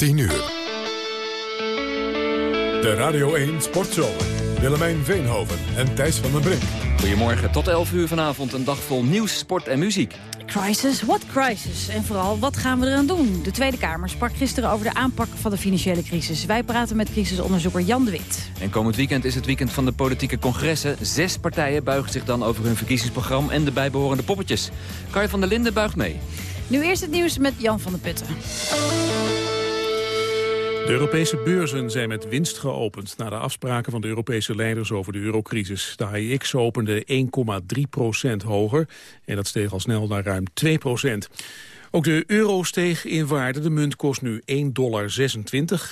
10 uur. De Radio 1 Sportzomer. Willemijn Veenhoven en Thijs van den Brink. Goedemorgen, tot 11 uur vanavond een dag vol nieuws, sport en muziek. Crisis, what crisis? En vooral, wat gaan we eraan doen? De Tweede Kamer sprak gisteren over de aanpak van de financiële crisis. Wij praten met crisisonderzoeker Jan de Wit. En komend weekend is het weekend van de politieke congressen. Zes partijen buigen zich dan over hun verkiezingsprogramma en de bijbehorende poppetjes. Kai van der Linden buigt mee. Nu eerst het nieuws met Jan van der Putten. De Europese beurzen zijn met winst geopend... na de afspraken van de Europese leiders over de eurocrisis. De AIX opende 1,3 procent hoger en dat steeg al snel naar ruim 2 procent. Ook de euro steeg in waarde. De munt kost nu 1,26 dollar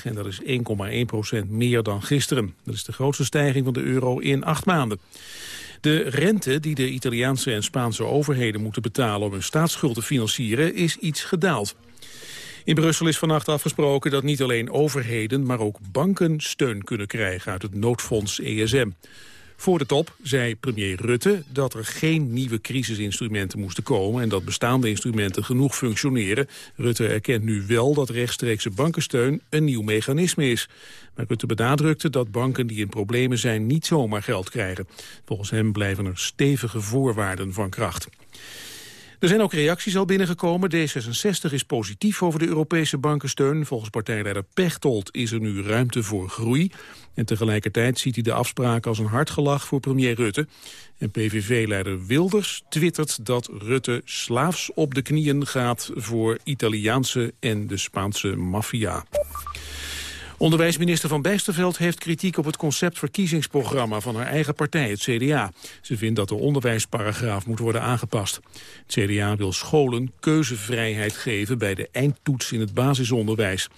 en dat is 1,1 procent meer dan gisteren. Dat is de grootste stijging van de euro in acht maanden. De rente die de Italiaanse en Spaanse overheden moeten betalen om hun staatsschuld te financieren is iets gedaald. In Brussel is vannacht afgesproken dat niet alleen overheden, maar ook banken steun kunnen krijgen uit het noodfonds ESM. Voor de top zei premier Rutte dat er geen nieuwe crisisinstrumenten moesten komen... en dat bestaande instrumenten genoeg functioneren. Rutte erkent nu wel dat rechtstreekse bankensteun een nieuw mechanisme is. Maar Rutte benadrukte dat banken die in problemen zijn niet zomaar geld krijgen. Volgens hem blijven er stevige voorwaarden van kracht. Er zijn ook reacties al binnengekomen. D66 is positief over de Europese bankensteun. Volgens partijleider Pechtold is er nu ruimte voor groei. En tegelijkertijd ziet hij de afspraak als een hardgelach voor premier Rutte. En PVV-leider Wilders twittert dat Rutte slaafs op de knieën gaat... voor Italiaanse en de Spaanse maffia. Onderwijsminister Van Bijsterveld heeft kritiek op het concept verkiezingsprogramma van haar eigen partij, het CDA. Ze vindt dat de onderwijsparagraaf moet worden aangepast. Het CDA wil scholen keuzevrijheid geven bij de eindtoets in het basisonderwijs.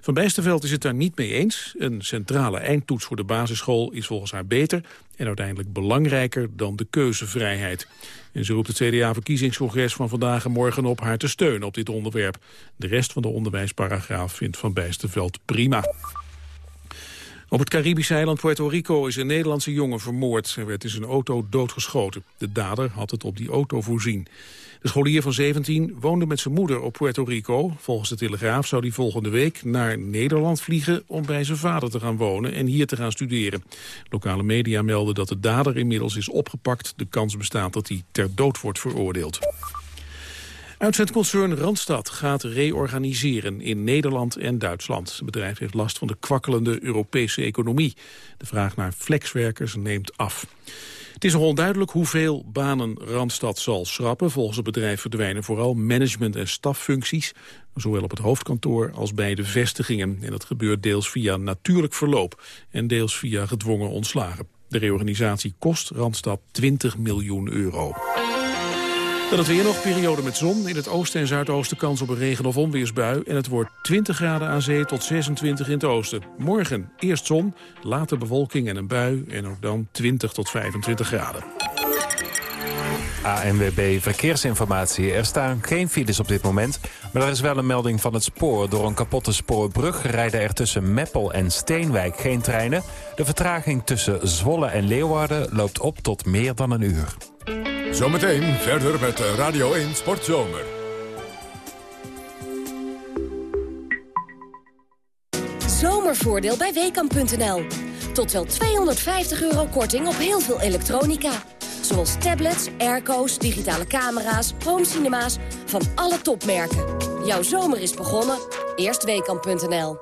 Van Bijsterveld is het daar niet mee eens. Een centrale eindtoets voor de basisschool is volgens haar beter en uiteindelijk belangrijker dan de keuzevrijheid. En ze roept het CDA-verkiezingscongres van vandaag en morgen op haar te steunen op dit onderwerp. De rest van de onderwijsparagraaf vindt Van Bijsterveld prima. Op het Caribische eiland Puerto Rico is een Nederlandse jongen vermoord. Hij werd in zijn auto doodgeschoten. De dader had het op die auto voorzien. De scholier van 17 woonde met zijn moeder op Puerto Rico. Volgens de Telegraaf zou hij volgende week naar Nederland vliegen... om bij zijn vader te gaan wonen en hier te gaan studeren. Lokale media melden dat de dader inmiddels is opgepakt. De kans bestaat dat hij ter dood wordt veroordeeld. Uitzendconcern Randstad gaat reorganiseren in Nederland en Duitsland. Het bedrijf heeft last van de kwakkelende Europese economie. De vraag naar flexwerkers neemt af. Het is nog onduidelijk hoeveel banen Randstad zal schrappen. Volgens het bedrijf verdwijnen vooral management- en staffuncties... zowel op het hoofdkantoor als bij de vestigingen. En dat gebeurt deels via natuurlijk verloop en deels via gedwongen ontslagen. De reorganisatie kost Randstad 20 miljoen euro. Dan het weer nog, periode met zon. In het oosten en zuidoosten kans op een regen- of onweersbui. En het wordt 20 graden aan zee tot 26 in het oosten. Morgen eerst zon, later bewolking en een bui. En ook dan 20 tot 25 graden. ANWB Verkeersinformatie. Er staan geen files op dit moment. Maar er is wel een melding van het spoor. Door een kapotte spoorbrug rijden er tussen Meppel en Steenwijk geen treinen. De vertraging tussen Zwolle en Leeuwarden loopt op tot meer dan een uur. Zometeen verder met Radio 1 Sportzomer. Zomervoordeel bij Weekamp.nl. Tot wel 250 euro korting op heel veel elektronica. Zoals tablets, airco's, digitale camera's, homecinema's van alle topmerken. Jouw zomer is begonnen. Eerst Weekamp.nl.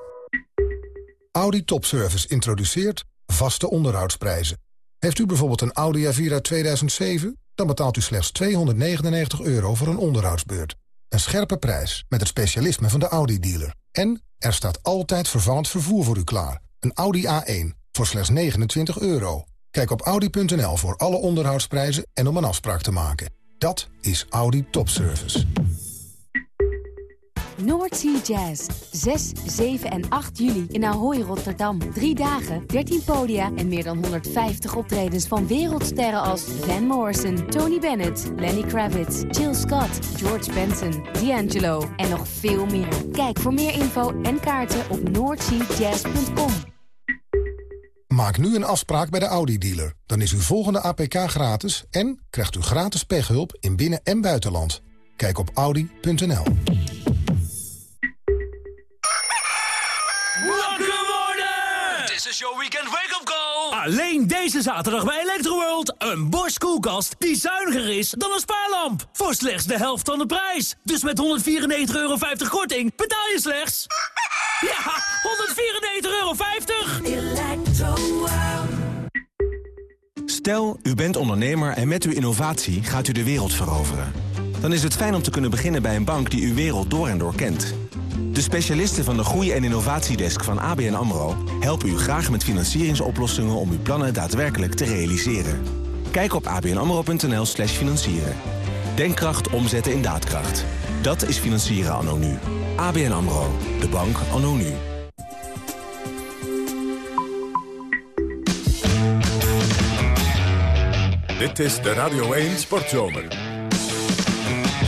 Audi Topservice introduceert vaste onderhoudsprijzen. Heeft u bijvoorbeeld een Audi A4 uit 2007? Dan betaalt u slechts 299 euro voor een onderhoudsbeurt. Een scherpe prijs met het specialisme van de Audi-dealer. En er staat altijd vervallend vervoer voor u klaar. Een Audi A1 voor slechts 29 euro. Kijk op Audi.nl voor alle onderhoudsprijzen en om een afspraak te maken. Dat is Audi Topservice. Noordsea Jazz. 6, 7 en 8 juli in Ahoy, Rotterdam. Drie dagen, 13 podia en meer dan 150 optredens van wereldsterren als Van Morrison, Tony Bennett, Lenny Kravitz, Jill Scott, George Benson, D'Angelo en nog veel meer. Kijk voor meer info en kaarten op noordseajazz.com. Maak nu een afspraak bij de Audi-dealer. Dan is uw volgende APK gratis en krijgt u gratis pechhulp in binnen- en buitenland. Kijk op audi.nl. Show Weekend Wake-up Call! Alleen deze zaterdag bij Electroworld. Een Bosch koelkast die zuiniger is dan een spaarlamp. Voor slechts de helft van de prijs. Dus met 194,50 euro korting betaal je slechts... Ja, 194,50 euro! Stel, u bent ondernemer en met uw innovatie gaat u de wereld veroveren. Dan is het fijn om te kunnen beginnen bij een bank die uw wereld door en door kent. De specialisten van de Groei- en Innovatiedesk van ABN AMRO... helpen u graag met financieringsoplossingen om uw plannen daadwerkelijk te realiseren. Kijk op abnamro.nl slash financieren. Denkkracht omzetten in daadkracht. Dat is financieren anno nu. ABN AMRO. De bank anno nu. Dit is de Radio 1 Sportzomer.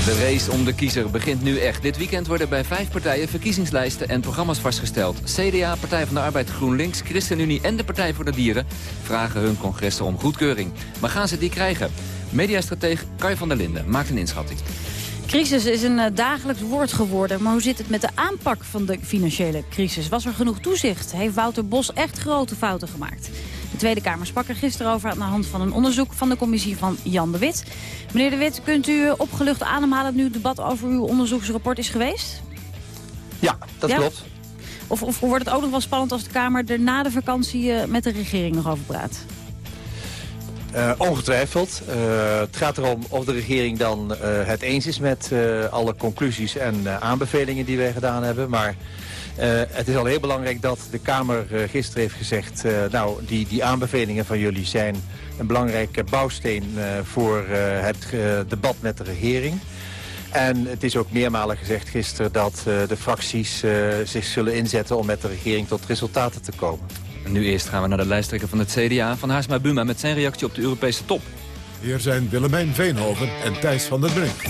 De race om de kiezer begint nu echt. Dit weekend worden bij vijf partijen verkiezingslijsten en programma's vastgesteld. CDA, Partij van de Arbeid, GroenLinks, ChristenUnie en de Partij voor de Dieren... vragen hun congressen om goedkeuring. Maar gaan ze die krijgen? Mediastrateeg Kai van der Linden maakt een inschatting. Crisis is een uh, dagelijks woord geworden. Maar hoe zit het met de aanpak van de financiële crisis? Was er genoeg toezicht? Heeft Wouter Bos echt grote fouten gemaakt? De Tweede Kamer sprak er gisteren over aan de hand van een onderzoek van de commissie van Jan de Wit. Meneer de Wit, kunt u opgelucht ademhalen nu het debat over uw onderzoeksrapport is geweest? Ja, dat Ja? klopt. Of, of wordt het ook nog wel spannend als de Kamer er na de vakantie eh, met de regering nog over praat? Eh, ongetwijfeld. Eh, het gaat erom of de regering dan het eens is met alle conclusies en aanbevelingen die wij gedaan hebben. Maar het is al heel belangrijk dat de Kamer eh, gisteren heeft gezegd... eh, nou, die, die aanbevelingen van jullie zijn een belangrijke bouwsteen eh, voor eh, het eh, debat met de regering. En het is ook meermalen gezegd gisteren dat eh, de fracties eh, zich zullen inzetten om met de regering tot resultaten te komen. Nu eerst gaan we naar de lijsttrekker van het CDA, Van Haarsma Buma... met zijn reactie op de Europese top. Hier zijn Willemijn Veenhoven en Thijs van der Brink.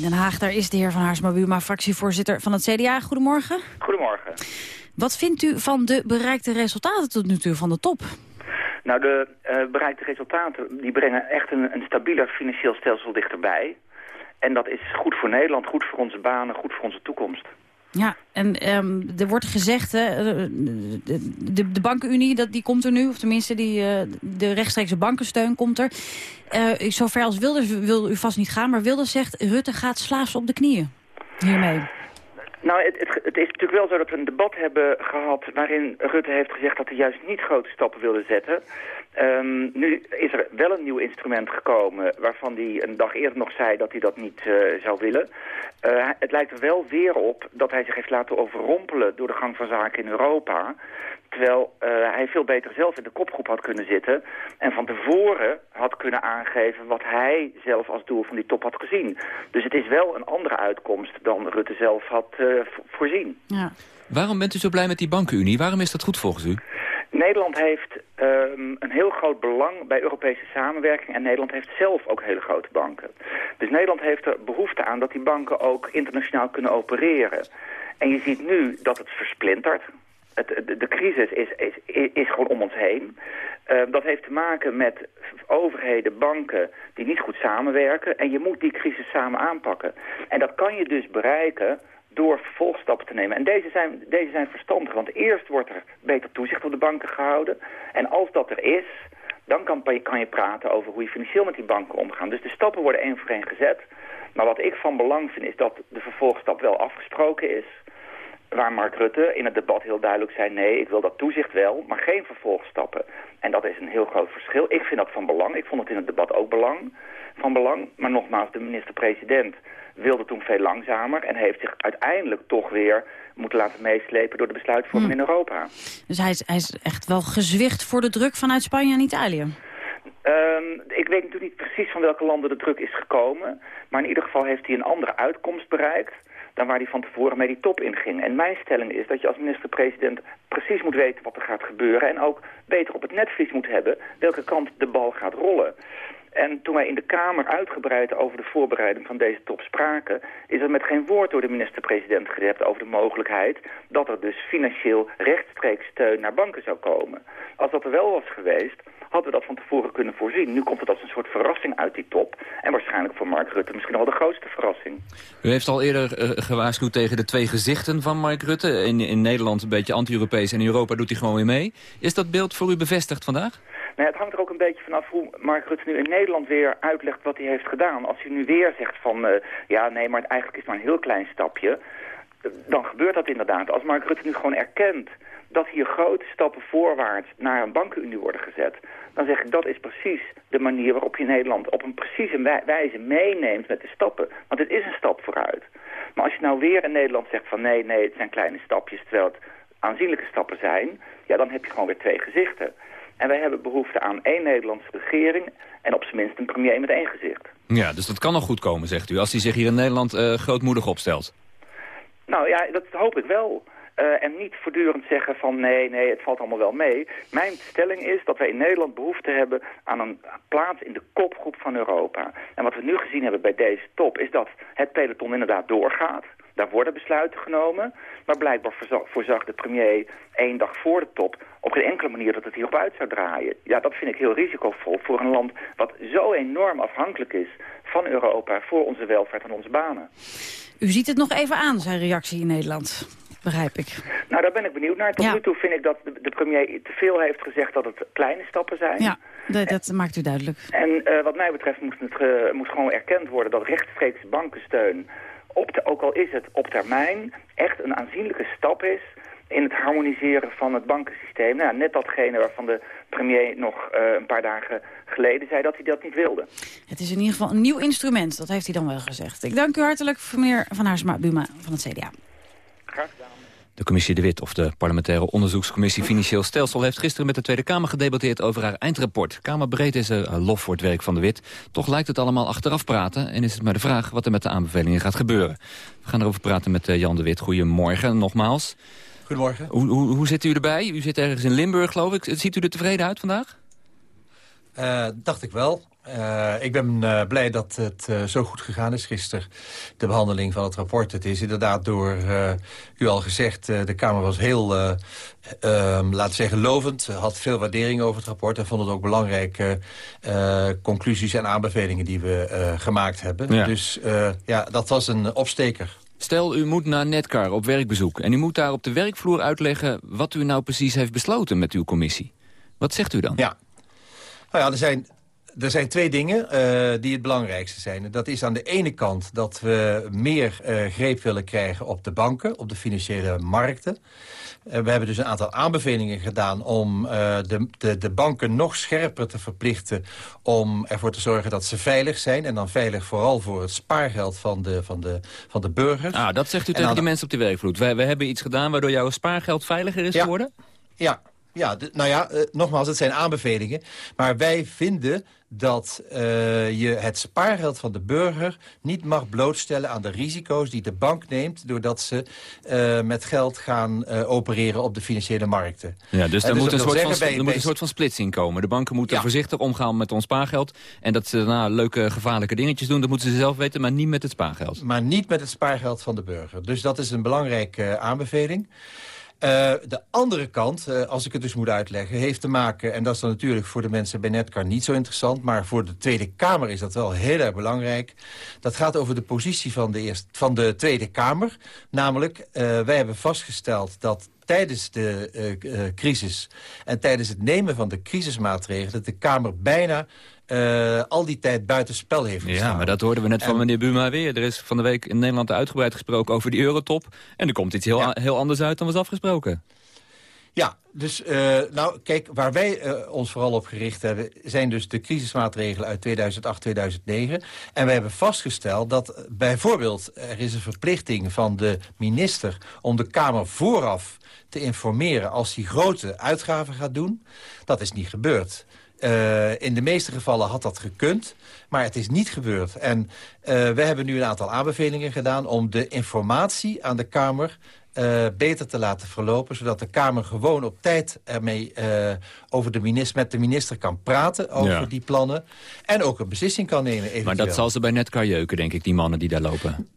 In Den Haag daar is de heer Van Haarsma Buma, fractievoorzitter van het CDA. Goedemorgen. Goedemorgen. Wat vindt u van de bereikte resultaten tot nu toe van de top? Nou, de eh, bereikte resultaten die brengen echt een, een stabieler financieel stelsel dichterbij. En dat is goed voor Nederland, goed voor onze banen, goed voor onze toekomst. Ja, en ehm, er wordt gezegd, hè, eh, de, de, bankenunie, dat, die komt er nu. Of tenminste, die, eh, de rechtstreekse bankensteun komt er. Eh zover als Wilders wil u vast niet gaan. Maar Wilders zegt, Rutte gaat slaafs op de knieën. Hiermee. Nou, het, het, het is natuurlijk wel zo dat we een debat hebben gehad... waarin Rutte heeft gezegd dat hij juist niet grote stappen wilde zetten. Ehm, nu is er wel een nieuw instrument gekomen... waarvan hij een dag eerder nog zei dat hij dat niet eh, zou willen. Eh, het lijkt er wel weer op dat hij zich heeft laten overrompelen... door de gang van zaken in Europa... Terwijl eh, hij veel beter zelf in de kopgroep had kunnen zitten... en van tevoren had kunnen aangeven wat hij zelf als doel van die top had gezien. Dus het is wel een andere uitkomst dan Rutte zelf had eh, vo- voorzien. Ja. Waarom bent u zo blij met die bankenunie? Waarom is dat goed volgens u? Nederland heeft ehm, een heel groot belang bij Europese samenwerking... en Nederland heeft zelf ook hele grote banken. Dus Nederland heeft er behoefte aan dat die banken ook internationaal kunnen opereren. En je ziet nu dat het versplintert. Het, de, crisis is, is, is gewoon om ons heen. Eh, dat heeft te maken met overheden, banken die niet goed samenwerken. En je moet die crisis samen aanpakken. En dat kan je dus bereiken door vervolgstappen te nemen. En deze zijn, deze zijn verstandig, want eerst wordt er beter toezicht op de banken gehouden. En als dat er is, dan kan, kan je praten over hoe je financieel met die banken omgaat. Dus de stappen worden één voor één gezet. Maar wat ik van belang vind is dat de vervolgstap wel afgesproken is. Waar Mark Rutte in het debat heel duidelijk zei... nee, ik wil dat toezicht wel, maar geen vervolgstappen. En dat is een heel groot verschil. Ik vind dat van belang. Ik vond het in het debat ook belang, van belang. Maar nogmaals, de minister-president wilde toen veel langzamer... en heeft zich uiteindelijk toch weer moeten laten meeslepen... door de besluitvorming in Europa. Dus hij is, hij is echt wel gezwicht voor de druk vanuit Spanje en Italië. Ehm, ik weet natuurlijk niet precies van welke landen de druk is gekomen. Maar in ieder geval heeft hij een andere uitkomst bereikt dan waar hij van tevoren mee die top inging. En mijn stelling is dat je als minister-president precies moet weten wat er gaat gebeuren... en ook beter op het netvlies moet hebben welke kant de bal gaat rollen. En toen wij in de Kamer uitgebreid over de voorbereiding van deze top spraken... is er met geen woord door de minister-president gerept over de mogelijkheid... dat er dus financieel rechtstreeks steun naar banken zou komen. Als dat er wel was geweest, hadden we dat van tevoren kunnen voorzien. Nu komt het als een soort verrassing uit die top. En waarschijnlijk voor Mark Rutte misschien wel de grootste verrassing. U heeft al eerder uh, gewaarschuwd tegen de twee gezichten van Mark Rutte. In, in Nederland een beetje anti-Europees en in Europa doet hij gewoon weer mee. Is dat beeld voor u bevestigd vandaag? Nee, het hangt er ook een beetje vanaf hoe Mark Rutte nu in Nederland weer uitlegt wat hij heeft gedaan. Als hij nu weer zegt van, uh, ja nee, maar eigenlijk is het maar een heel klein stapje. Dan gebeurt dat inderdaad. Als Mark Rutte nu gewoon erkent dat hier grote stappen voorwaarts naar een bankenunie worden gezet... dan zeg ik dat is precies de manier waarop je Nederland op een precieze wijze meeneemt met de stappen. Want het is een stap vooruit. Maar als je nou weer in Nederland zegt van nee, nee, het zijn kleine stapjes... terwijl het aanzienlijke stappen zijn, ja, dan heb je gewoon weer twee gezichten. En wij hebben behoefte aan één Nederlandse regering... en op zijn minst een premier met één gezicht. Ja, dus dat kan nog goed komen, zegt u, als hij zich hier in Nederland uh, grootmoedig opstelt. Nou ja, dat hoop ik wel. Uh, en niet voortdurend zeggen van nee, nee, het valt allemaal wel mee. Mijn stelling is dat wij in Nederland behoefte hebben aan een plaats in de kopgroep van Europa. En wat we nu gezien hebben bij deze top is dat het peloton inderdaad doorgaat. Daar worden besluiten genomen. Maar blijkbaar voorzag de premier één dag voor de top op geen enkele manier dat het hierop uit zou draaien. Ja, dat vind ik heel risicovol voor een land wat zo enorm afhankelijk is van Europa voor onze welvaart en onze banen. U ziet het nog even aan, zijn reactie in Nederland begrijp ik. Nou, daar ben ik benieuwd naar. Tot ja. nu toe vind ik dat de, premier te veel heeft gezegd dat het kleine stappen zijn. Ja, de, dat maakt u duidelijk. En uh, wat mij betreft moest het uh, moest gewoon erkend worden dat rechtstreeks bankensteun, op de, ook al is het op termijn, echt een aanzienlijke stap is in het harmoniseren van het bankensysteem. Nou, net datgene waarvan de premier nog uh, een paar dagen geleden zei dat hij dat niet wilde. Het is in ieder geval een nieuw instrument, dat heeft hij dan wel gezegd. Ik dank u hartelijk, meneer Van Haarsma Buma van het CDA. Graag gedaan. De commissie De Wit, of de parlementaire onderzoekscommissie Financieel Stelsel... heeft gisteren met de Tweede Kamer gedebatteerd over haar eindrapport. Kamerbreed is er lof voor het werk van De Wit. Toch lijkt het allemaal achteraf praten en is het maar de vraag... wat er met de aanbevelingen gaat gebeuren. We gaan erover praten met Jan De Wit. Goedemorgen, nogmaals. Goedemorgen. Hoe, hoe, hoe zit u erbij? U zit ergens in Limburg, geloof ik. Ziet u er tevreden uit vandaag? Uh, dacht ik wel. Uh, ik ben uh, blij dat het uh, zo goed gegaan is gisteren, de behandeling van het rapport. Het is inderdaad door u al gezegd, de Kamer was heel, um, laten zeggen, lovend. Had veel waardering over het rapport en vond het ook belangrijke conclusies en aanbevelingen die we gemaakt hebben. Ja. Dus ja, dat was een opsteker. Stel, u moet naar Netcar op werkbezoek en u moet daar op de werkvloer uitleggen wat u nou precies heeft besloten met uw commissie. Wat zegt u dan? Ja, nou ja, er zijn er zijn twee dingen uh, die het belangrijkste zijn. Dat is aan de ene kant dat we meer uh, greep willen krijgen op de banken, op de financiële markten. Uh, we hebben dus een aantal aanbevelingen gedaan om de, de, de, banken nog scherper te verplichten... om ervoor te zorgen dat ze veilig zijn. En dan veilig vooral voor het spaargeld van de, van de, van de burgers. Ah, dat zegt u tegen die mensen op de werkvloer. Wij, wij hebben iets gedaan waardoor jouw spaargeld veiliger is ja. geworden? Ja, ja, nou ja, uh, nogmaals, het zijn aanbevelingen. Maar wij vinden dat uh, je het spaargeld van de burger niet mag blootstellen aan de risico's die de bank neemt... doordat ze uh, met geld gaan opereren op de financiële markten. Ja, dus er, dus moet, een soort, van, bij, er moet een soort van splitsing komen. De banken moeten ja. voorzichtig omgaan met ons spaargeld. En dat ze daarna leuke, gevaarlijke dingetjes doen, dat moeten ze zelf weten... maar niet met het spaargeld. Maar niet met het spaargeld van de burger. Dus dat is een belangrijke aanbeveling. Uh, de andere kant, uh, als ik het dus moet uitleggen, heeft te maken... en dat is dan natuurlijk voor de mensen bij Netcar niet zo interessant... maar voor de Tweede Kamer is dat wel heel erg belangrijk. Dat gaat over de positie van de, eerste, van de Tweede Kamer. Namelijk, uh, wij hebben vastgesteld dat tijdens de crisis en tijdens het nemen van de crisismaatregelen... de Kamer bijna uh, al die tijd buitenspel heeft gestaan. Ja, maar dat hoorden we net en... van meneer Buma weer. Er is van de week in Nederland uitgebreid gesproken over die eurotop. En er komt iets heel, ja. heel anders uit dan was afgesproken. Ja, dus uh, nou kijk, waar wij uh, ons vooral op gericht hebben... zijn dus de crisismaatregelen uit 2008, 2009. En wij hebben vastgesteld dat bijvoorbeeld... er is een verplichting van de minister om de Kamer vooraf te informeren... als hij grote uitgaven gaat doen. Dat is niet gebeurd. Uh, in de meeste gevallen had dat gekund, maar het is niet gebeurd. En uh, we hebben nu een aantal aanbevelingen gedaan om de informatie aan de Kamer uh, beter te laten verlopen... zodat de Kamer gewoon op tijd ermee uh, over de minister, met de minister kan praten... over ja. die plannen en ook een beslissing kan nemen. Eventueel. Maar dat zal ze bij Netcar jeuken, denk ik, die mannen die daar lopen.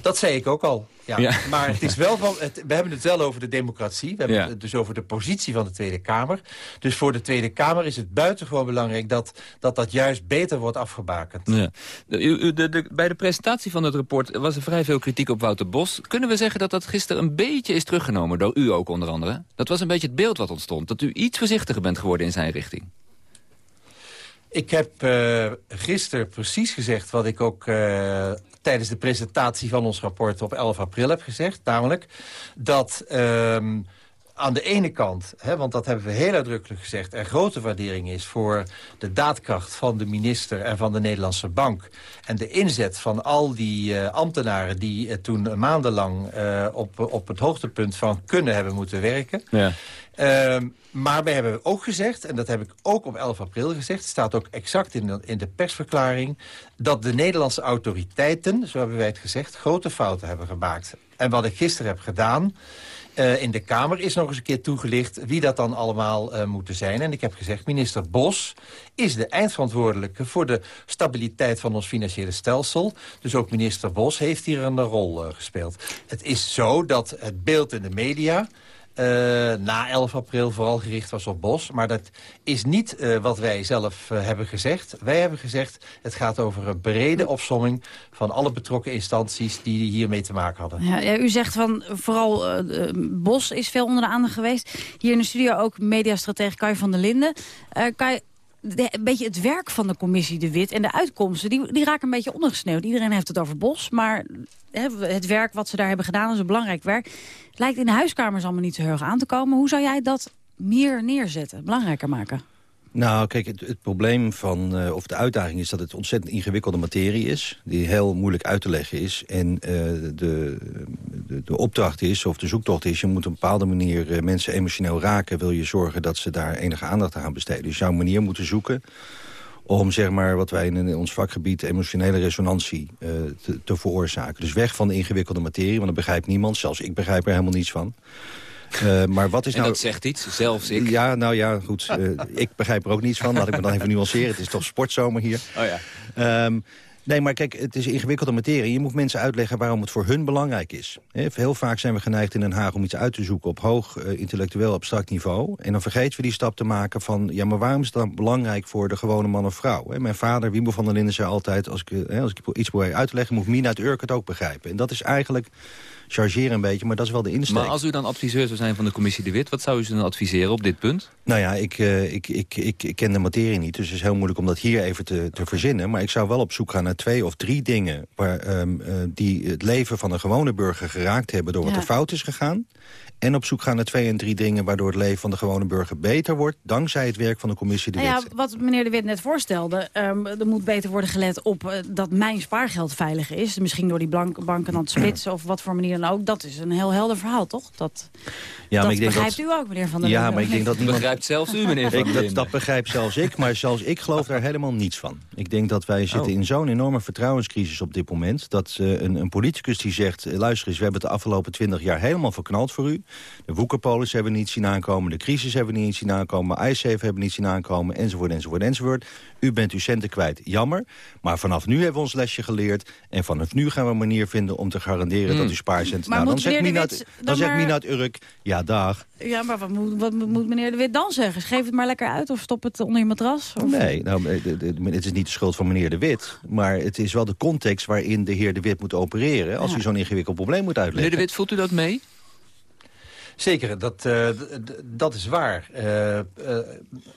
Dat zei ik ook al. Ja. ja. Maar het is wel van, het, we hebben het wel over de democratie. We hebben ja. het dus over de positie van de Tweede Kamer. Dus voor de Tweede Kamer is het buitengewoon belangrijk... dat dat, dat juist beter wordt afgebakend. Ja. De, de, de, bij de presentatie van het rapport was er vrij veel kritiek op Wouter Bos. Kunnen we zeggen dat dat gisteren een beetje is teruggenomen... door u ook onder andere? Dat was een beetje het beeld wat ontstond. Dat u iets voorzichtiger bent geworden in zijn richting. Ik heb uh, gisteren precies gezegd wat ik ook uh, tijdens de presentatie van ons rapport op 11 april heb gezegd. Namelijk dat um, aan de ene kant, hè, want dat hebben we heel uitdrukkelijk gezegd... er grote waardering is voor de daadkracht van de minister en van de Nederlandse Bank... en de inzet van al die uh, ambtenaren die uh, toen maandenlang uh, op, op het hoogtepunt van kunnen hebben moeten werken... Ja. Uh, maar we hebben ook gezegd, en dat heb ik ook op 11 april gezegd... staat ook exact in de, in de persverklaring... dat de Nederlandse autoriteiten, zo hebben wij het gezegd... grote fouten hebben gemaakt. En wat ik gisteren heb gedaan... Uh, in de Kamer is nog eens een keer toegelicht wie dat dan allemaal uh, moeten zijn. En ik heb gezegd, minister Bos is de eindverantwoordelijke... voor de stabiliteit van ons financiële stelsel. Dus ook minister Bos heeft hier een rol uh, gespeeld. Het is zo dat het beeld in de media... Uh, na 11 april vooral gericht was op Bos. Maar dat is niet uh, wat wij zelf uh, hebben gezegd. Wij hebben gezegd, het gaat over een brede opsomming... van alle betrokken instanties die hiermee te maken hadden. Ja, ja u zegt van, vooral Bos is veel onder de aandacht geweest. Hier in de studio ook mediastratege Kai van der Linden. Kai, de, een beetje het werk van de commissie De Wit en de uitkomsten... die, die raken een beetje ondergesneeuwd. Iedereen heeft het over Bos, maar het werk wat ze daar hebben gedaan... is een belangrijk werk. Lijkt in de huiskamers allemaal niet zo heel erg aan te komen. Hoe zou jij dat meer neerzetten, belangrijker maken? Nou, kijk, het, probleem van, uh, of de uitdaging is dat het ontzettend ingewikkelde materie is. Die heel moeilijk uit te leggen is. En uh, de, de, de, opdracht is, of de zoektocht is... je moet op een bepaalde manier uh, mensen emotioneel raken... wil je zorgen dat ze daar enige aandacht aan gaan besteden. Dus een manier moeten zoeken om zeg maar, wat wij in ons vakgebied emotionele resonantie te, te, veroorzaken. Dus weg van de ingewikkelde materie, want dat begrijpt niemand. Zelfs ik begrijp er helemaal niets van. Uh, maar wat is en nou... dat zegt iets, zelfs ik. Ja, nou ja, goed. Uh, ik begrijp er ook niets van. Laat ik me dan even nuanceren. Het is toch sportzomer hier. Oh ja. Um, Nee, maar kijk, het is ingewikkelde materie. Je moet mensen uitleggen waarom het voor hun belangrijk is. Heel vaak zijn we geneigd in Den Haag om iets uit te zoeken... op hoog uh, intellectueel abstract niveau. En dan vergeten we die stap te maken van... ja, maar waarom is het dan belangrijk voor de gewone man of vrouw? Mijn vader, Wiebo van der Linden, zei altijd... als ik, als ik iets probeer uit te leggen, moet Mina uit Urk het ook begrijpen. En dat is eigenlijk chargeren een beetje, maar dat is wel de insteek. Maar als u dan adviseur zou zijn van de commissie De Wit... wat zou u ze dan adviseren op dit punt? Nou ja, ik, uh, ik, ik, ik, ik, ken de materie niet, dus het is heel moeilijk om dat hier even te, te verzinnen. Maar ik zou wel op zoek gaan naar twee of drie dingen... Waar, um, uh, die het leven van een gewone burger geraakt hebben door wat er fout is gegaan en op zoek gaan naar twee en drie dingen... waardoor het leven van de gewone burger beter wordt... dankzij het werk van de commissie De Wit. Nou ja, wat meneer De Wit net voorstelde... Um, er moet beter worden gelet op uh, dat mijn spaargeld veilig is. Misschien door die banken aan te splitsen of wat voor manier dan ook. Dat is een heel helder verhaal, toch? Dat, ja, dat maar ik denk begrijpt dat... u ook, meneer Van der Ja, maar ik denk dat niemand... begrijpt zelfs u, meneer Van ik, dat, dat begrijpt zelfs ik, maar zelfs ik geloof daar helemaal niets van. Ik denk dat wij zitten oh. in zo'n enorme vertrouwenscrisis op dit moment... dat uh, een, een politicus die zegt... luister eens, we hebben het de afgelopen twintig jaar helemaal verknald voor u. De woekerpolis hebben we niet zien aankomen, de crisis hebben we niet zien aankomen... ICF hebben we niet zien aankomen, enzovoort, enzovoort, enzovoort. U bent uw centen kwijt, jammer. Maar vanaf nu hebben we ons lesje geleerd... en vanaf nu gaan we een manier vinden om te garanderen mm. dat u spaarcenten... Maar nou, dan zegt Minat, dan, dan zegt Minat Urk, ja, dag. Ja, maar wat moet, wat moet meneer de Wit dan zeggen? Geef het maar lekker uit of stop het onder je matras? Of? Nee, nou, het is niet de schuld van meneer de Wit. Maar het is wel de context waarin de heer de Wit moet opereren... als ja. u zo'n ingewikkeld probleem moet uitleggen. Meneer de Wit, voelt u dat mee? Zeker, dat, uh, dat is waar. Uh, uh,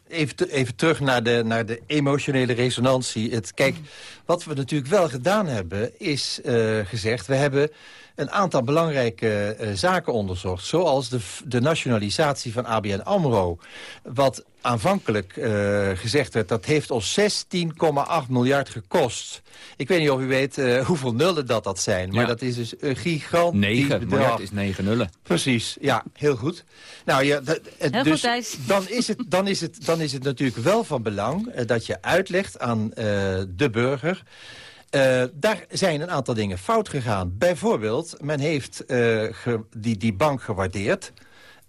even, even terug naar de, naar de emotionele resonantie. Het, kijk, wat we natuurlijk wel gedaan hebben, is gezegd... we hebben een aantal belangrijke zaken onderzocht. Zoals de, de nationalisatie van ABN AMRO. Wat aanvankelijk gezegd werd... dat heeft ons 16,8 miljard gekost. Ik weet niet of u weet hoeveel nullen dat dat zijn. Maar dat is dus een gigantisch 9 miljard is 9 nullen. Precies, ja, heel goed. Nou ja, dus dan, is het, dan, is het, dan is het natuurlijk wel van belang... dat je uitlegt aan de burger... Uh, daar zijn een aantal dingen fout gegaan. Bijvoorbeeld, men heeft uh, die, die bank gewaardeerd...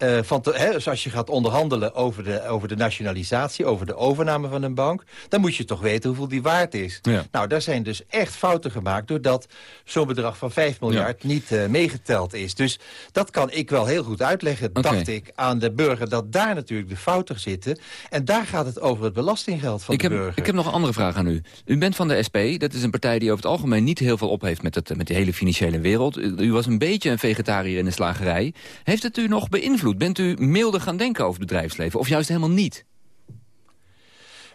Uh, van te, hè, dus als je gaat onderhandelen over de, over de nationalisatie... over de overname van een bank... dan moet je toch weten hoeveel die waard is. Nou, daar zijn dus echt fouten gemaakt... doordat zo'n bedrag van 5 miljard niet uh, meegeteld is. Dus dat kan ik wel heel goed uitleggen, dacht ik, aan de burger... dat daar natuurlijk de fouten zitten. En daar gaat het over het belastinggeld van ik de heb, burger. Ik heb nog een andere vraag aan u. U bent van de SP, dat is een partij die over het algemeen... niet heel veel op heeft met, het, met de hele financiële wereld. U was een beetje een vegetariër in de slagerij. Heeft het u nog beïnvloed? Bent u milder gaan denken over het bedrijfsleven? Of juist helemaal niet?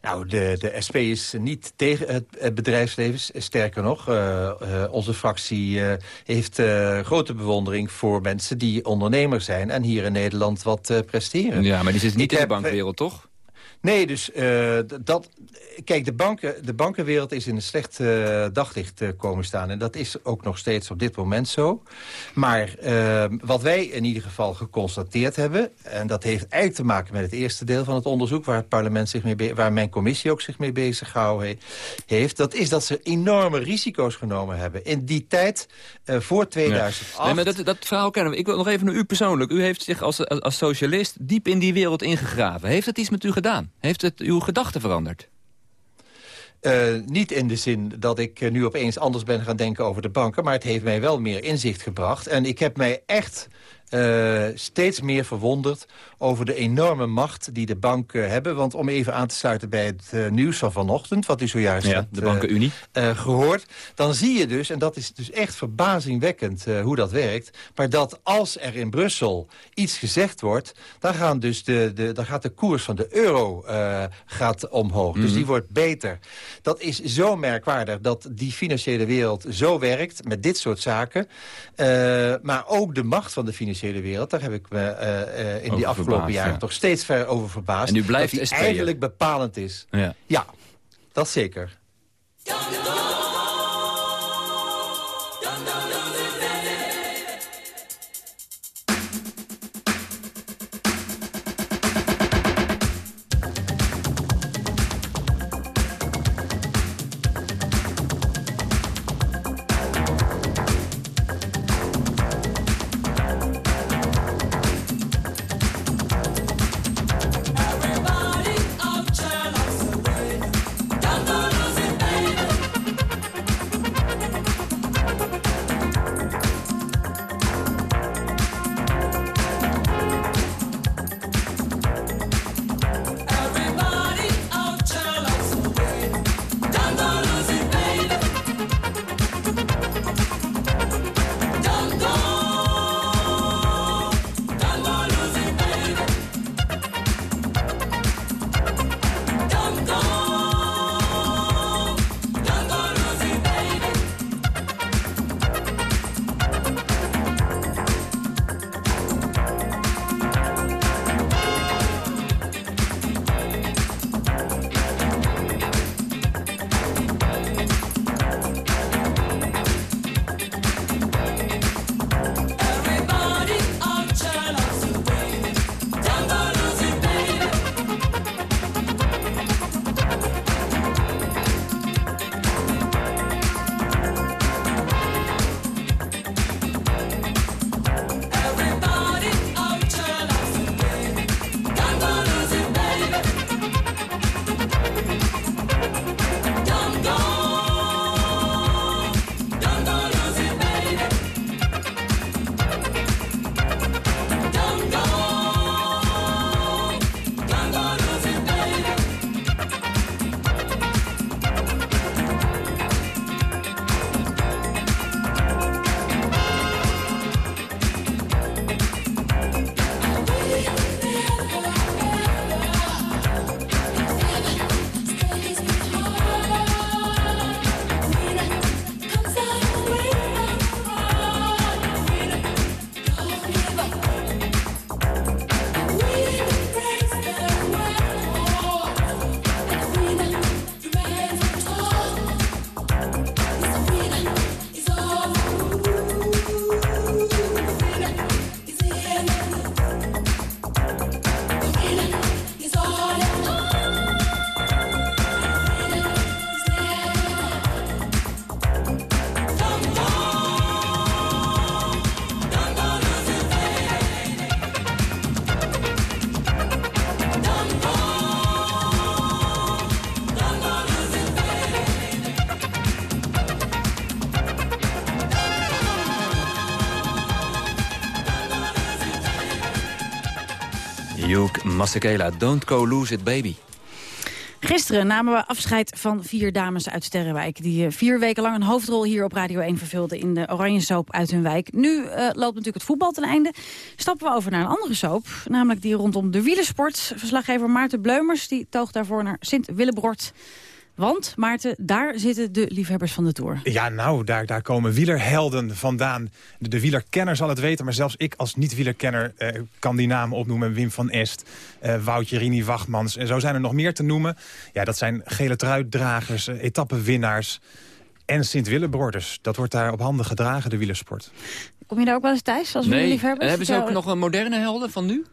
Nou, de, de SP is niet tegen het, het bedrijfsleven. Sterker nog, uh, uh, onze fractie uh, heeft grote bewondering voor mensen die ondernemer zijn... en hier in Nederland wat presteren. Ja, maar die zit niet Ik in de bankwereld, toch? Nee, dus uh, dat... Kijk, de, banken, de bankenwereld is in een slecht uh, daglicht uh, komen staan. En dat is ook nog steeds op dit moment zo. Maar wat wij in ieder geval geconstateerd hebben... en dat heeft eigenlijk te maken met het eerste deel van het onderzoek... waar, het parlement zich mee waar mijn commissie ook zich mee bezig gehouden heeft... dat is dat ze enorme risico's genomen hebben. In die tijd, voor 2008... Ja. Nee, maar dat, dat verhaal kennen we. Ik wil nog even naar u persoonlijk. U heeft zich als, als, als socialist diep in die wereld ingegraven. Heeft dat iets met u gedaan? Heeft het uw gedachten veranderd? Uh, niet in de zin dat ik uh, nu opeens anders ben gaan denken over de banken... maar het heeft mij wel meer inzicht gebracht. En ik heb mij echt uh, steeds meer verwonderd over de enorme macht die de banken hebben. Want om even aan te sluiten bij het uh, nieuws van vanochtend... wat u zojuist ja, hebt de Bankenunie. Uh, gehoord... dan zie je dus, en dat is dus echt verbazingwekkend hoe dat werkt... maar dat als er in Brussel iets gezegd wordt... dan, gaan dus de, de, dan gaat de koers van de euro gaat omhoog. Mm. Dus Mhm. die wordt beter. Dat is zo merkwaardig dat die financiële wereld zo werkt... met dit soort zaken. maar ook de macht van de financiële wereld. Daar heb ik me uh, uh, in over die afgelopen verbaasd, jaren ja. toch steeds ver over verbaasd. En u blijft dat die eigenlijk bepalend is. Ja. ja, dat zeker. Hugh Masekela, Don't Go Lose It Baby. Gisteren namen we afscheid van vier dames uit Sterrenwijk... die eh, vier weken lang een hoofdrol hier op Radio 1 vervulden... in de Oranje Soap uit hun wijk. Nu uh, loopt natuurlijk het voetbal ten einde. Stappen we over naar een andere soap, namelijk die rondom de wielersport. Verslaggever Maarten Bleumers die toog daarvoor naar Sint-Willebrord... Want, Maarten, daar zitten de liefhebbers van de Tour. Ja, nou, daar, daar komen wielerhelden vandaan. De, de wielerkenner zal het weten, maar zelfs ik als niet-wielerkenner... Eh, kan die namen opnoemen. Wim van Est, eh, Woutje Rini Wachtmans. En zo zijn er nog meer te noemen. Ja, dat zijn gele truitdragers, uh, etappenwinnaars en Sint-Willebroeders. Dat wordt daar op handen gedragen, de wielersport. Kom je daar ook wel eens thuis als nee. wielerliefhebber? En hebben ze ook nog een moderne helden van nu?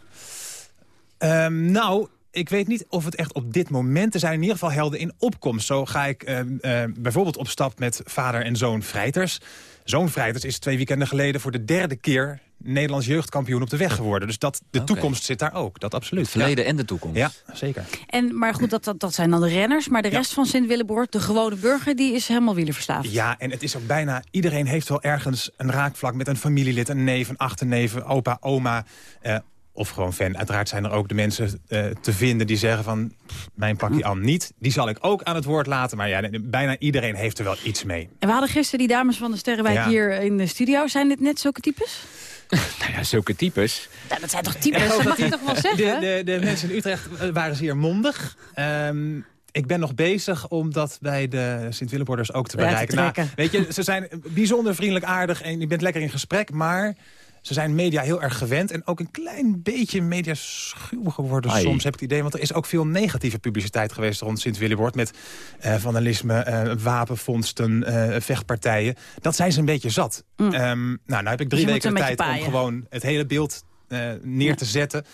Um, nou, ik weet niet of het echt op dit moment... er zijn in ieder geval helden in opkomst. Zo ga ik uh, uh, bijvoorbeeld op stap met vader en zoon Vrijters. Zoon Vrijters is twee weekenden geleden voor de derde keer... Nederlands jeugdkampioen op de weg geworden. Dus dat, de okay. toekomst zit daar ook, dat absoluut. Het verleden ja. en de toekomst. Ja, zeker. En, maar goed, dat, dat, dat zijn dan de renners. Maar de rest van Sint-Willeboord, de gewone burger... die is helemaal wielerverslaafd. Ja, en het is ook bijna... iedereen heeft wel ergens een raakvlak met een familielid... een neef, een achterneef, opa, oma... Uh, of gewoon fan. Uiteraard zijn er ook de mensen uh, te vinden die zeggen van... Pff, mijn pakje aan niet. Die zal ik ook aan het woord laten. Maar ja, bijna iedereen heeft er wel iets mee. En we hadden gisteren die dames van de Sterrenwijk ja. hier in de studio. Zijn dit net zulke types? nou ja, zulke types. Ja, dat zijn toch types? Dat mag je toch wel zeggen? De, de, de, mensen in Utrecht waren zeer mondig. Um, ik ben nog bezig om dat bij de Sint-Willeborders ook te bereiken. Te nou, weet je, ze zijn bijzonder vriendelijk aardig en je bent lekker in gesprek, maar... Ze zijn media heel erg gewend en ook een klein beetje media schuw geworden Ai. soms, heb ik het idee. Want er is ook veel negatieve publiciteit geweest rond Sint-Willibord... met uh, vandalisme, uh, wapenvondsten, uh, vechtpartijen. Dat zijn ze een beetje zat. Mm. Um, nou, nou heb ik drie dus weken de tijd om gewoon het hele beeld neer ja. te zetten.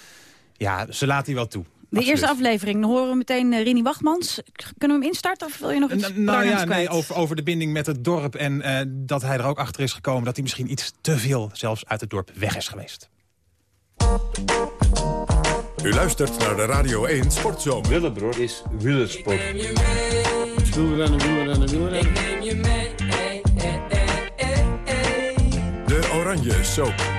Ja, ze laat die wel toe. De Absoluut. eerste aflevering, dan horen we meteen uh, Rini Wachtmans. Kunnen we hem instarten of wil je nog iets N Nou ja, nee, over, over de binding met het dorp en uh, dat hij er ook achter is gekomen... dat hij misschien iets te veel zelfs uit het dorp weg is geweest. U luistert naar de Radio 1 Sportzomer. Willebroer is wielersport. Wielrennen, wielrennen, wielrennen. De Oranje Soap.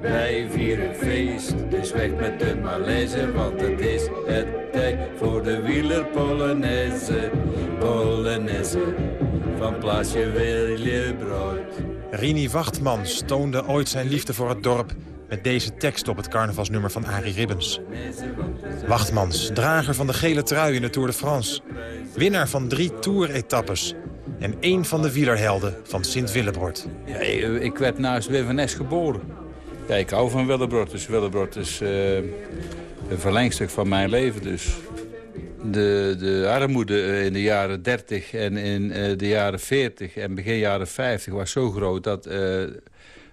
Wij vieren feest, dus weg met de malaise, want het is het tijd voor de wielerpolonaise. Polonaise van plaatsje Willebrood. Rini Wachtmans toonde ooit zijn liefde voor het dorp met deze tekst op het carnavalsnummer van Arie Ribbens. Wachtmans, drager van de gele trui in de Tour de France. Winnaar van drie Tour-etappes. En één van de wielerhelden van Sint-Willebroord. Ja, ik werd naast Nes geboren. Ja, ik hou van Willebrod. Dus Willebrod is uh, een verlengstuk van mijn leven. Dus. De, de armoede in de jaren 30 en in uh, de jaren 40 en begin jaren 50 was zo groot... dat uh,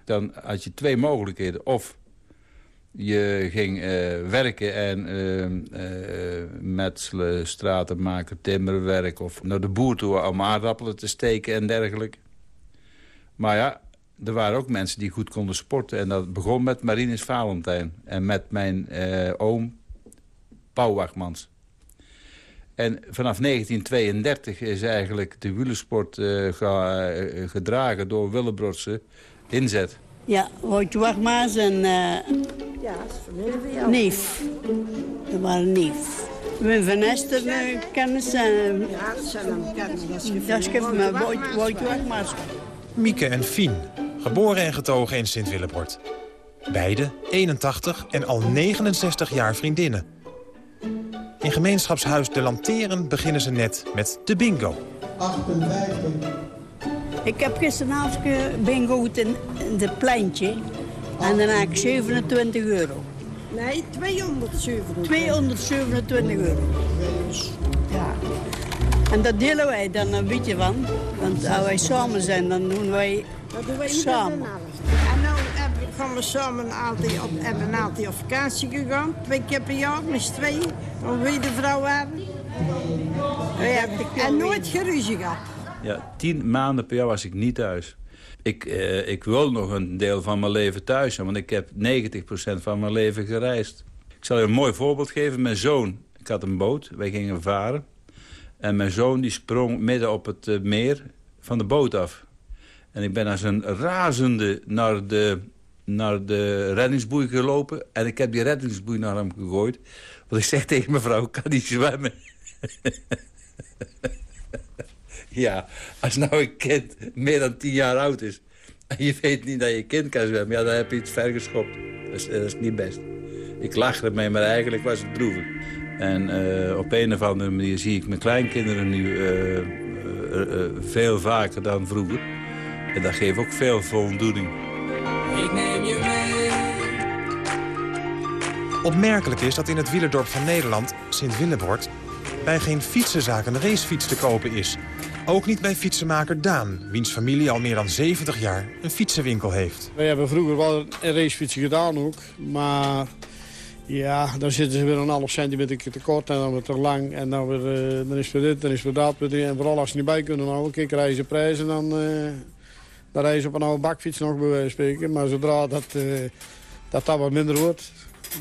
dan had je twee mogelijkheden. Of je ging werken en metselen, straten maken, timmerwerk... of naar de boer toe om aardappelen te steken en dergelijke. Maar ja, er waren ook mensen die goed konden sporten. En dat begon met Marinus Valentijn. En met mijn uh, oom Pauw Wachtmans. En vanaf 1932 is eigenlijk de wielersport uh, ge, uh, gedragen door Willebrodse inzet. Ja, Woutje Wachtmans en... ja, dat is familie van jou. Neef. Dat waren neef. Wim van Ester kennen ze. Ja, dat zijn hem kennen. Dat is me Woutje Wachtmans. Mieke en Fien, geboren en getogen in Sint-Willebord. Beide 81 en al 69 jaar vriendinnen. In gemeenschapshuis De Lanteren beginnen ze net met de bingo. 58. Ik heb gisteravond bingo in de pleintje. En dan heb ik 27 euro. Nee, 227. 227 euro. Ja. En dat delen wij dan een beetje van. Want als wij samen zijn, dan doen wij, dat doen wij samen. En nou gaan we samen altijd op, hebben altijd op vakantie gegaan. Twee keer per jaar, met z'n tweeën. Om wie de vrouw waren. Ja, en nooit geruzie gehad. Ja, tien maanden per jaar was ik niet thuis. Ik, eh, ik wil nog een deel van mijn leven thuis zijn, want ik heb 90% van mijn leven gereisd. Ik zal je een mooi voorbeeld geven. Mijn zoon, ik had een boot, wij gingen varen. En mijn zoon die sprong midden op het meer van de boot af. En ik ben als een razende naar de naar de reddingsboei gelopen. En ik heb die reddingsboei naar hem gegooid. Want ik zeg tegen mevrouw, kan niet zwemmen. ja, als nou een kind meer dan tien jaar oud is... en je weet niet dat je kind kan zwemmen... ja, dan heb je iets ver geschopt. Dat is, dat is niet best. Ik lach ermee, maar eigenlijk was het droevig. En uh, op een of andere manier zie ik mijn kleinkinderen nu uh, uh, veel vaker dan vroeger. En dat geeft ook veel voldoening. Ik neem je mee. Opmerkelijk is dat in het wielerdorp van Nederland, Sint-Willebord... bij geen fietsenzaak een racefiets te kopen is. Ook niet bij fietsenmaker Daan, wiens familie al meer dan 70 jaar een fietsenwinkel heeft. Wij hebben vroeger wel een racefietsen gedaan ook, maar ja, dan zitten ze weer een half centimeter te kort en dan weer te lang. En dan, weer, uh, dan is weer dit, dan is weer dat. En vooral als ze niet bij kunnen houden, kijk, rijden ze prijzen, dan, uh, dan rijden ze op een oude bakfiets nog bij wijze van spreken. Maar zodra dat, uh, dat, dat wat minder wordt,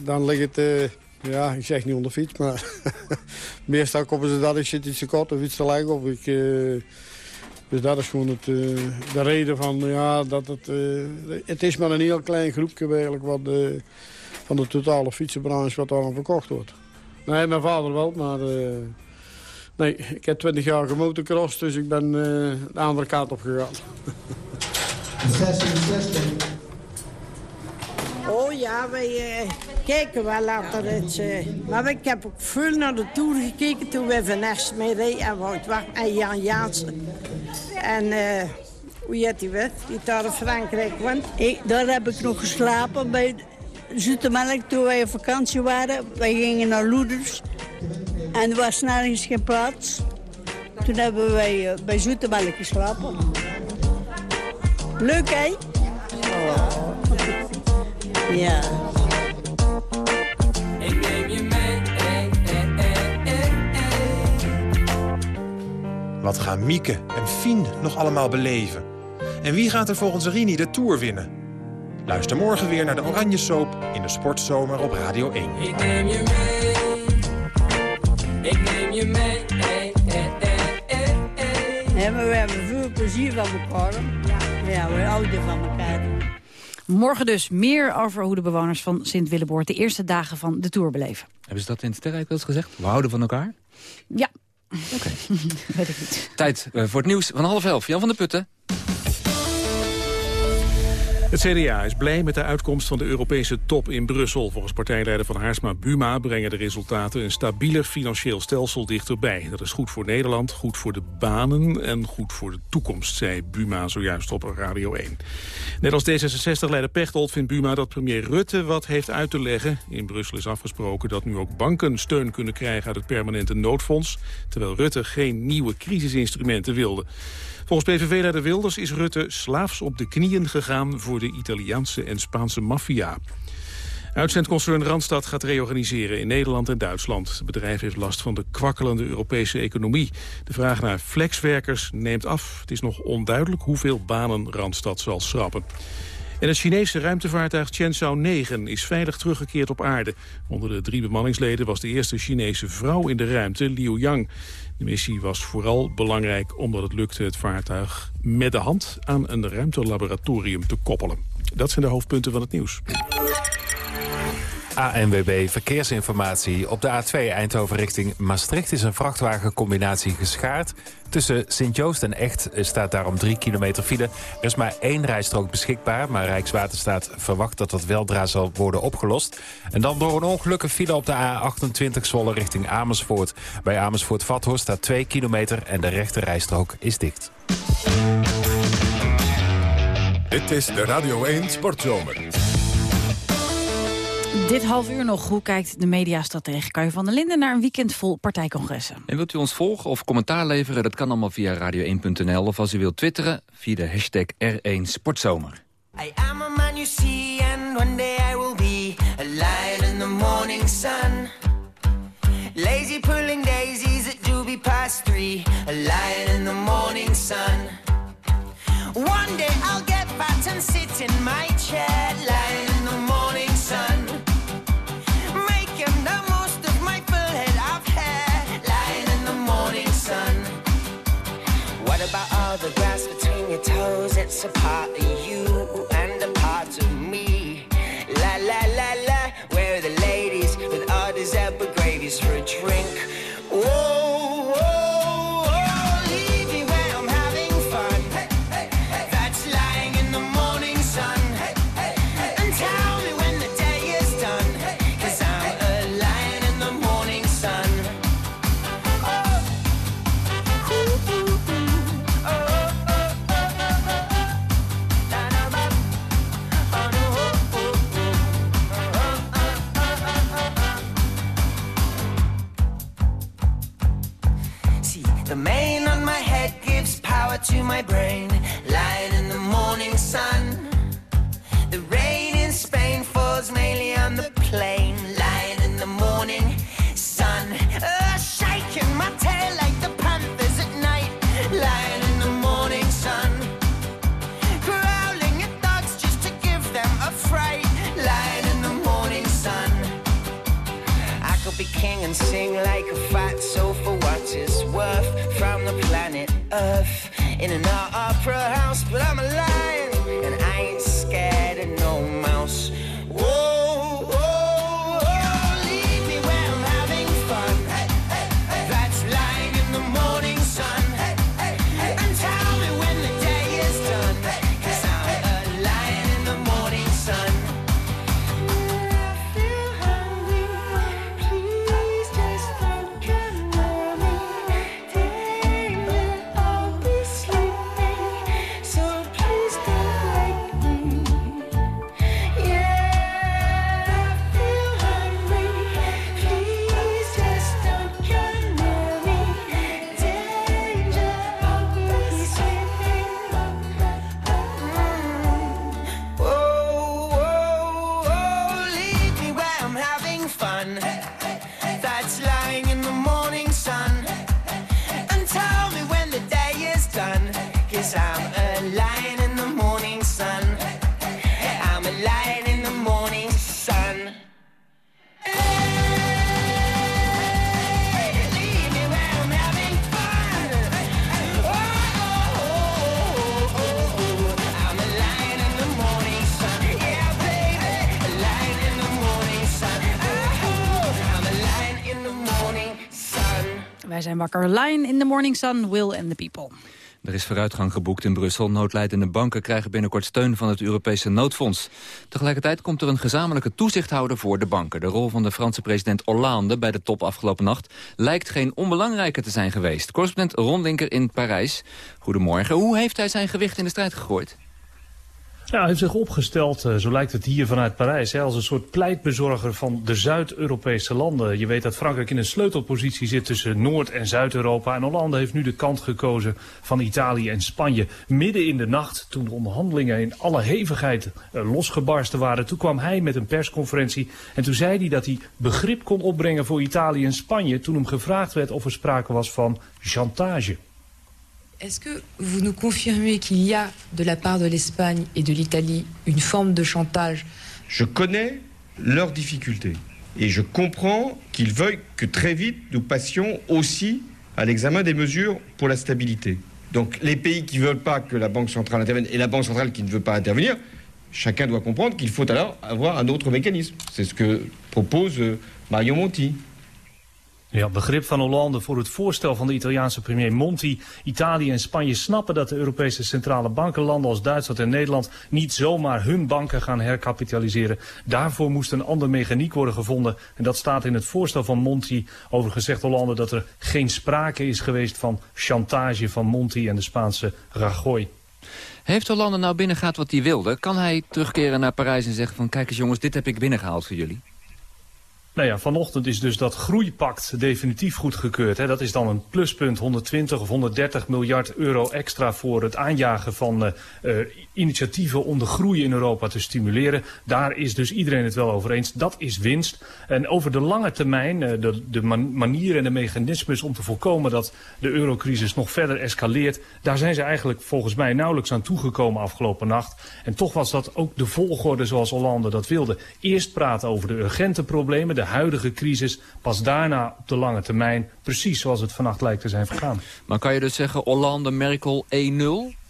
dan ligt het, ja, ik zeg niet onder fiets, maar meestal koppen ze dat, ik zit iets te kort of iets te lang. Of ik, dus dat is gewoon het, de reden van, ja, dat het, het is maar een heel klein groepje eigenlijk wat van de totale fietsenbranche wat daar aan verkocht wordt. Nee, mijn vader wel, maar... Nee, ik heb 20 jaar gemotocross, dus ik ben uh, de andere kant op gegaan. 66. Oh ja, wij uh, kijken wel later het. maar ik heb ook veel naar de Tour gekeken toen we Van Est mee en Wout Wacht en Jan Jaansen. En hoe heet die wet, die daar in Frankrijk? Ik, daar heb ik nog geslapen bij Zoetemelk toen wij op vakantie waren. Wij gingen naar Loeders. En er was nergens geen plaats. Toen hebben wij bij Zoetemelk geslapen. Leuk, hè? Ja. Ik je. Wat gaan Mieke en Fien nog allemaal beleven? En wie gaat er volgens Rini de Tour winnen? Luister morgen weer naar de Oranje Soap in de Sportzomer op Radio 1. Ik neem je mee. Ik neem je mee. Maar we hebben veel plezier van elkaar. Ja, ja we houden van elkaar. Morgen dus meer over hoe de bewoners van Sint-Willeboord... de eerste dagen van de Tour beleven. Hebben ze dat in het Sterrijk wel eens gezegd? We houden van elkaar? Ja. Oké. Weet ik niet. Tijd uh, voor het nieuws van half elf. Jan van der Putten. Het CDA is blij met de uitkomst van de Europese top in Brussel. Volgens partijleider van Haarsma Buma brengen de resultaten een stabieler financieel stelsel dichterbij. Dat is goed voor Nederland, goed voor de banen en goed voor de toekomst, zei Buma zojuist op Radio 1. Net als D66-leider Pechtold vindt Buma dat premier Rutte wat heeft uit te leggen. In Brussel is afgesproken dat nu ook banken steun kunnen krijgen uit het permanente noodfonds, terwijl Rutte geen nieuwe crisisinstrumenten wilde. Volgens PVV-leider Wilders is Rutte slaafs op de knieën gegaan voor de Italiaanse en Spaanse maffia. Uitzendconcern Randstad gaat reorganiseren in Nederland en Duitsland. Het bedrijf heeft last van de kwakkelende Europese economie. De vraag naar flexwerkers neemt af. Het is nog onduidelijk hoeveel banen Randstad zal schrappen. En het Chinese ruimtevaartuig Tianzhou 9 is veilig teruggekeerd op aarde. Onder de drie bemanningsleden was de eerste Chinese vrouw in de ruimte, Liu Yang. De missie was vooral belangrijk omdat het lukte het vaartuig met de hand aan een ruimtelaboratorium te koppelen. Dat zijn de hoofdpunten van het nieuws. ANWB Verkeersinformatie. Op de A2 Eindhoven richting Maastricht is een vrachtwagencombinatie geschaard. Tussen Sint-Joost en Echt staat daarom 3 kilometer file. Er is maar één rijstrook beschikbaar, maar Rijkswaterstaat verwacht dat dat weldra zal worden opgelost. En dan door een ongelukkige file op de A28 Zwolle richting Amersfoort. Bij Amersfoort-Vathorst staat 2 kilometer en de rechte rijstrook is dicht. Dit is de Radio 1 Sportzomer. Dit half uur nog. Hoe kijkt de mediastratege Kan je van der Linden naar een weekend vol partijcongressen? En wilt u ons volgen of commentaar leveren? Dat kan allemaal via radio1.nl. Of als u wilt twitteren, via de hashtag R1 Sportzomer. I am a man you see and one day I will be a lion in the morning sun. Lazy pulling daisies at doobie past three. A lion in the morning sun. One day I'll get fat and sit in my chair. Lion part of you my brain. Light in the morning sun. The rain in Spain falls mainly on the plain. Light in the morning sun. Oh, shaking my tail like the panthers at night. Light in the morning sun. Growling at dogs just to give them a fright. Light in the morning sun. I could be king and sing like a fat sofa. What is worth from the planet Earth? In an opera house, but I'm a lion zijn wakker. Lion in the Morning Sun, Will and the People. Er is vooruitgang geboekt in Brussel. Noodlijdende banken krijgen binnenkort steun van het Europese noodfonds. Tegelijkertijd komt er een gezamenlijke toezichthouder voor de banken. De rol van de Franse president Hollande bij de top afgelopen nacht... lijkt geen onbelangrijke te zijn geweest. Correspondent Ron Linker in Parijs. Goedemorgen. Hoe heeft hij zijn gewicht in de strijd gegooid? Ja, hij heeft zich opgesteld, eh, zo lijkt het hier vanuit Parijs, hè, als een soort pleitbezorger van de Zuid-Europese landen. Je weet dat Frankrijk in een sleutelpositie zit tussen Noord- en Zuid-Europa. En Hollande heeft nu de kant gekozen van Italië en Spanje. Midden in de nacht, toen de onderhandelingen in alle hevigheid eh, losgebarsten waren, toen kwam hij met een persconferentie. En toen zei hij dat hij begrip kon opbrengen voor Italië en Spanje, toen hem gevraagd werd of er sprake was van chantage. Est-ce que vous nous confirmez qu'il y a de la part de l'Espagne et de l'Italie une forme de chantage Je connais leurs difficultés et je comprends qu'ils veuillent que très vite nous passions aussi à l'examen des mesures pour la stabilité. Donc les pays qui ne veulent pas que la Banque centrale intervienne et la Banque centrale qui ne veut pas intervenir, chacun doit comprendre qu'il faut alors avoir un autre mécanisme. C'est ce que propose euh, Mario Monti. Ja, begrip van Hollande voor het voorstel van de Italiaanse premier Monti. Italië en Spanje snappen dat de Europese centrale banken, landen als Duitsland en Nederland, niet zomaar hun banken gaan herkapitaliseren. Daarvoor moest een ander mechaniek worden gevonden. En dat staat in het voorstel van Monti. Overigens zegt Hollande dat er geen sprake is geweest van chantage van Monti en de Spaanse Rajoy. Heeft Hollande nou binnengehaald wat hij wilde? Kan hij terugkeren naar Parijs en zeggen van... kijk eens jongens, dit heb ik binnengehaald voor jullie? Nou ja, vanochtend is dus dat groeipact definitief goedgekeurd. Hè. Dat is dan een pluspunt, 120 of 130 miljard euro extra voor het aanjagen van uh, uh, initiatieven om de groei in Europa te stimuleren. Daar is dus iedereen het wel over eens. Dat is winst. En over de lange termijn, uh, de, de man manieren en de mechanismes om te voorkomen dat de eurocrisis nog verder escaleert, daar zijn ze eigenlijk volgens mij nauwelijks aan toegekomen afgelopen nacht. En toch was dat ook de volgorde zoals Hollande dat wilde. Eerst praten over de urgente problemen, de huidige crisis, pas daarna op de lange termijn, precies zoals het vannacht lijkt te zijn vergaan. Maar kan je dus zeggen Hollande, Merkel 1-0?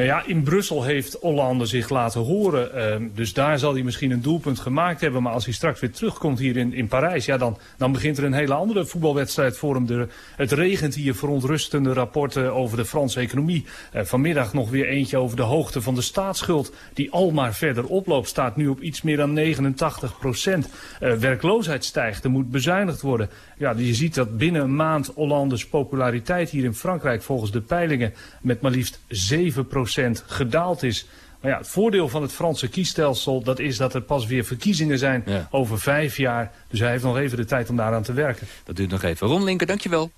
Nou ja, in Brussel heeft Hollande zich laten horen. Uh, dus daar zal hij misschien een doelpunt gemaakt hebben. Maar als hij straks weer terugkomt hier in, in Parijs... Ja, dan, dan begint er een hele andere voetbalwedstrijd voor hem. Het regent hier verontrustende rapporten over de Franse economie. Uh, vanmiddag nog weer eentje over de hoogte van de staatsschuld... die al maar verder oploopt. Staat nu op iets meer dan 89 procent. Uh, werkloosheid stijgt, er moet bezuinigd worden. Ja, je ziet dat binnen een maand Hollandes populariteit hier in Frankrijk... volgens de peilingen met maar liefst 7 procent gedaald is. Maar ja, het voordeel van het Franse kiesstelsel... dat is dat er pas weer verkiezingen zijn ja. over vijf jaar. Dus hij heeft nog even de tijd om daaraan te werken. Dat duurt nog even. Ron Linker, dankjewel.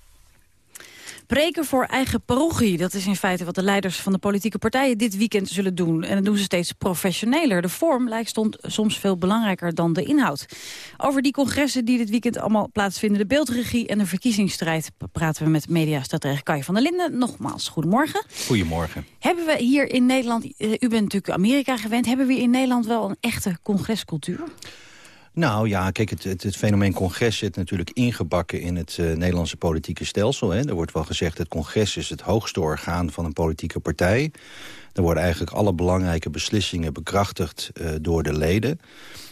Preken voor eigen parochie. Dat is in feite wat de leiders van de politieke partijen dit weekend zullen doen. En dat doen ze steeds professioneler. De vorm lijkt stond soms veel belangrijker dan de inhoud. Over die congressen die dit weekend allemaal plaatsvinden... de beeldregie en de verkiezingsstrijd... praten we met mediastratege Kai van der Linden. Nogmaals, goedemorgen. Goedemorgen. Hebben we hier in Nederland... u bent natuurlijk Amerika gewend... hebben we in Nederland wel een echte congrescultuur? Nou ja, kijk, het, het, fenomeen congres zit natuurlijk ingebakken in het uh, Nederlandse politieke stelsel. Hè. Er wordt wel gezegd, het congres is het hoogste orgaan van een politieke partij. Er worden eigenlijk alle belangrijke beslissingen bekrachtigd uh, door de leden.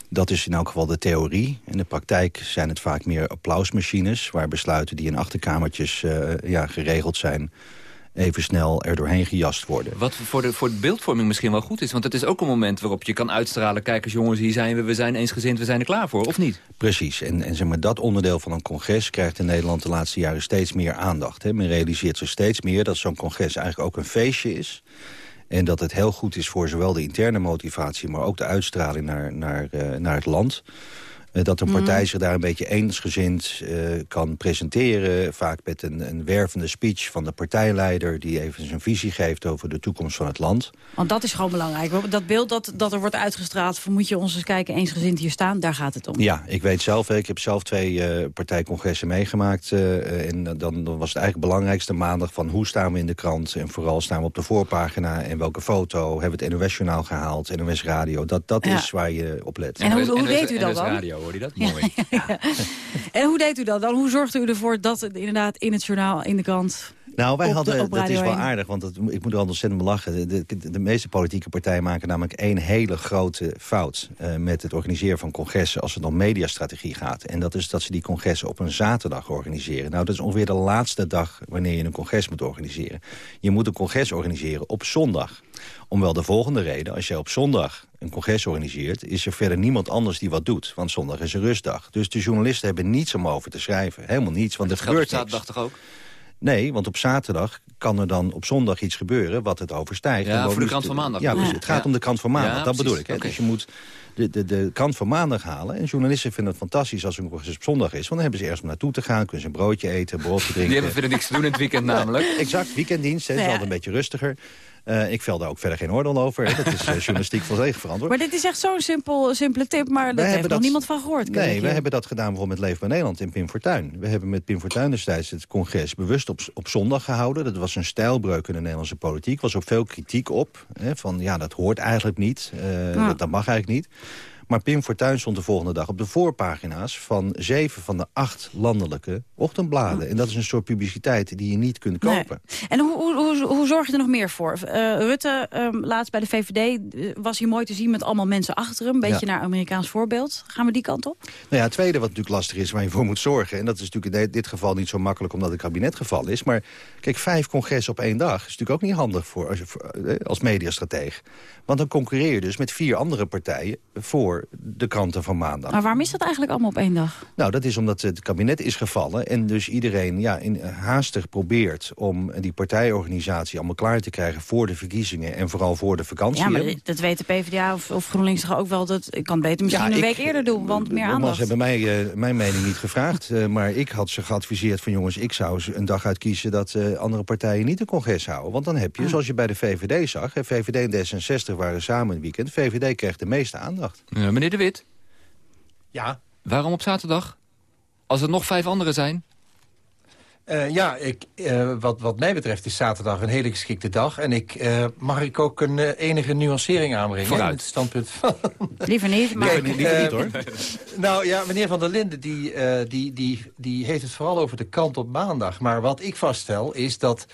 Dat is in elk geval de theorie. In de praktijk zijn het vaak meer applausmachines... waar besluiten die in achterkamertjes uh, ja, geregeld zijn even snel er doorheen gejast worden. Wat voor de, voor de beeldvorming misschien wel goed is. Want het is ook een moment waarop je kan uitstralen... kijkers jongens, hier zijn we, we zijn eensgezind, we zijn er klaar voor, of niet? Precies. En, en zeg maar, dat onderdeel van een congres krijgt in Nederland de laatste jaren steeds meer aandacht. Hè. Men realiseert zich steeds meer dat zo'n congres eigenlijk ook een feestje is... En dat het heel goed is voor zowel de interne motivatie... maar ook de uitstraling naar, naar, uh, naar het land. Uh, dat een Mhm. partij zich daar een beetje eensgezind uh, kan presenteren. Vaak met een, een wervende speech van de partijleider... die even zijn visie geeft over de toekomst van het land. Want dat is gewoon belangrijk. Dat beeld dat, dat er wordt uitgestraald... van moet je ons eens kijken, eensgezind hier staan, daar gaat het om. Ja, ik weet zelf, ik heb zelf twee uh, partijcongressen meegemaakt. Uh, en dan, dan, was het eigenlijk het belangrijkste maandag van hoe staan we in de krant... en vooral staan we op de voorpagina en welke foto... hebben we het NOS-journaal gehaald, NOS Radio. Dat, dat Ja. is waar je op let. En hoe, hoe deed u dat NOS dan? Radio, hoor je dat? Ja. Mooi. En hoe deed u dat dan? Hoe zorgde u ervoor dat het inderdaad in het journaal, in de krant... Nou, wij hadden, op dat is wel 1? aardig, want dat, ik moet er al ontzettend om lachen. De, de, de meeste politieke partijen maken namelijk één hele grote fout... eh, met het organiseren van congressen als het om mediastrategie gaat. En dat is dat ze die congressen op een zaterdag organiseren. Nou, dat is ongeveer de laatste dag wanneer je een congres moet organiseren. Je moet een congres organiseren op zondag. Om wel de volgende reden, als je op zondag een congres organiseert... is er verder niemand anders die wat doet, want zondag is een rustdag. Dus de journalisten hebben niets om over te schrijven. Helemaal niets, want er Dat geldt op gebeurt niks. zaterdag toch ook? Nee, want op zaterdag kan er dan op zondag iets gebeuren wat het overstijgt. Ja, voor de krant van maandag Ja, het gaat Ja. om de krant van maandag, Ja, dat bedoel ik. Hè? Dus je moet de, de, de krant van maandag halen. En journalisten vinden het fantastisch als een congres op zondag is. Want dan hebben ze ergens om naartoe te gaan, kunnen ze een broodje eten, broodje drinken. Die hebben verder niks te doen in het weekend namelijk. Exact, weekenddienst, hè, is altijd een beetje rustiger. Eh, ik vel daar ook verder geen oordeel over. Hè. Dat is eh, journalistiek volledig verantwoord. Maar dit is echt zo'n simpel, simpele tip, maar daar heeft nog niemand van gehoord. Nee, we hebben dat gedaan bijvoorbeeld met Leef bij Nederland in Pim Fortuyn. We hebben met Pim Fortuyn destijds het congres bewust op, op zondag gehouden. Dat was een stijlbreuk in de Nederlandse politiek. Er was ook veel kritiek op. Hè, van ja, dat hoort eigenlijk niet. eh, Ja. dat, dat mag eigenlijk niet. Maar Pim Fortuyn stond de volgende dag op de voorpagina's... van zeven van de acht landelijke ochtendbladen. En dat is een soort publiciteit die je niet kunt Nee. kopen. En hoe, hoe, hoe, hoe zorg je er nog meer voor? Eh, Rutte, ehm, laatst bij de VVD, eh, was hier mooi te zien met allemaal mensen achter hem. Een beetje Ja. naar Amerikaans voorbeeld. Gaan we die kant op? Nou ja, het tweede wat natuurlijk lastig is, waar je voor moet zorgen... en dat is natuurlijk in dit geval niet zo makkelijk omdat het kabinetgeval is... maar kijk, vijf congressen op één dag is natuurlijk ook niet handig voor, als, je, voor, eh, als mediastrateeg. Want dan concurreer je dus met vier andere partijen voor de kranten van maandag. Maar waarom is dat eigenlijk allemaal op één dag? Nou, dat is omdat het kabinet is gevallen... en dus iedereen ja, in, haastig probeert om die partijorganisatie allemaal klaar te krijgen... voor de verkiezingen en vooral voor de vakantie. Ja, maar dat weet de PvdA of, of GroenLinks toch ook wel. Dat, ik kan het beter misschien Ja, een ik- week eerder doen, want meer aandacht. ze hebben mij, eh, mijn mening niet gevraagd. eh, maar ik had ze geadviseerd van jongens, ik zou ze een dag uitkiezen... dat eh, andere partijen niet een congres houden. Want dan heb je, zoals je bij de VVD zag... hè, VVD en D66 waren samen een weekend. VVD kreeg de meeste aandacht. Ja, meneer De Wit, Ja, waarom op zaterdag? Als er nog vijf anderen zijn? Eh, ja ik, eh, wat, wat mij betreft is zaterdag een hele geschikte dag. En ik, eh, mag ik ook een eh, enige nuancering aanbrengen? Vooruit. in Het standpunt van... Liever niet, maar... Kijk, Liever niet, hoor. Nou ja, meneer Van der Linden die, eh, die, die, die heeft het vooral over de kant op maandag. Maar wat ik vaststel is dat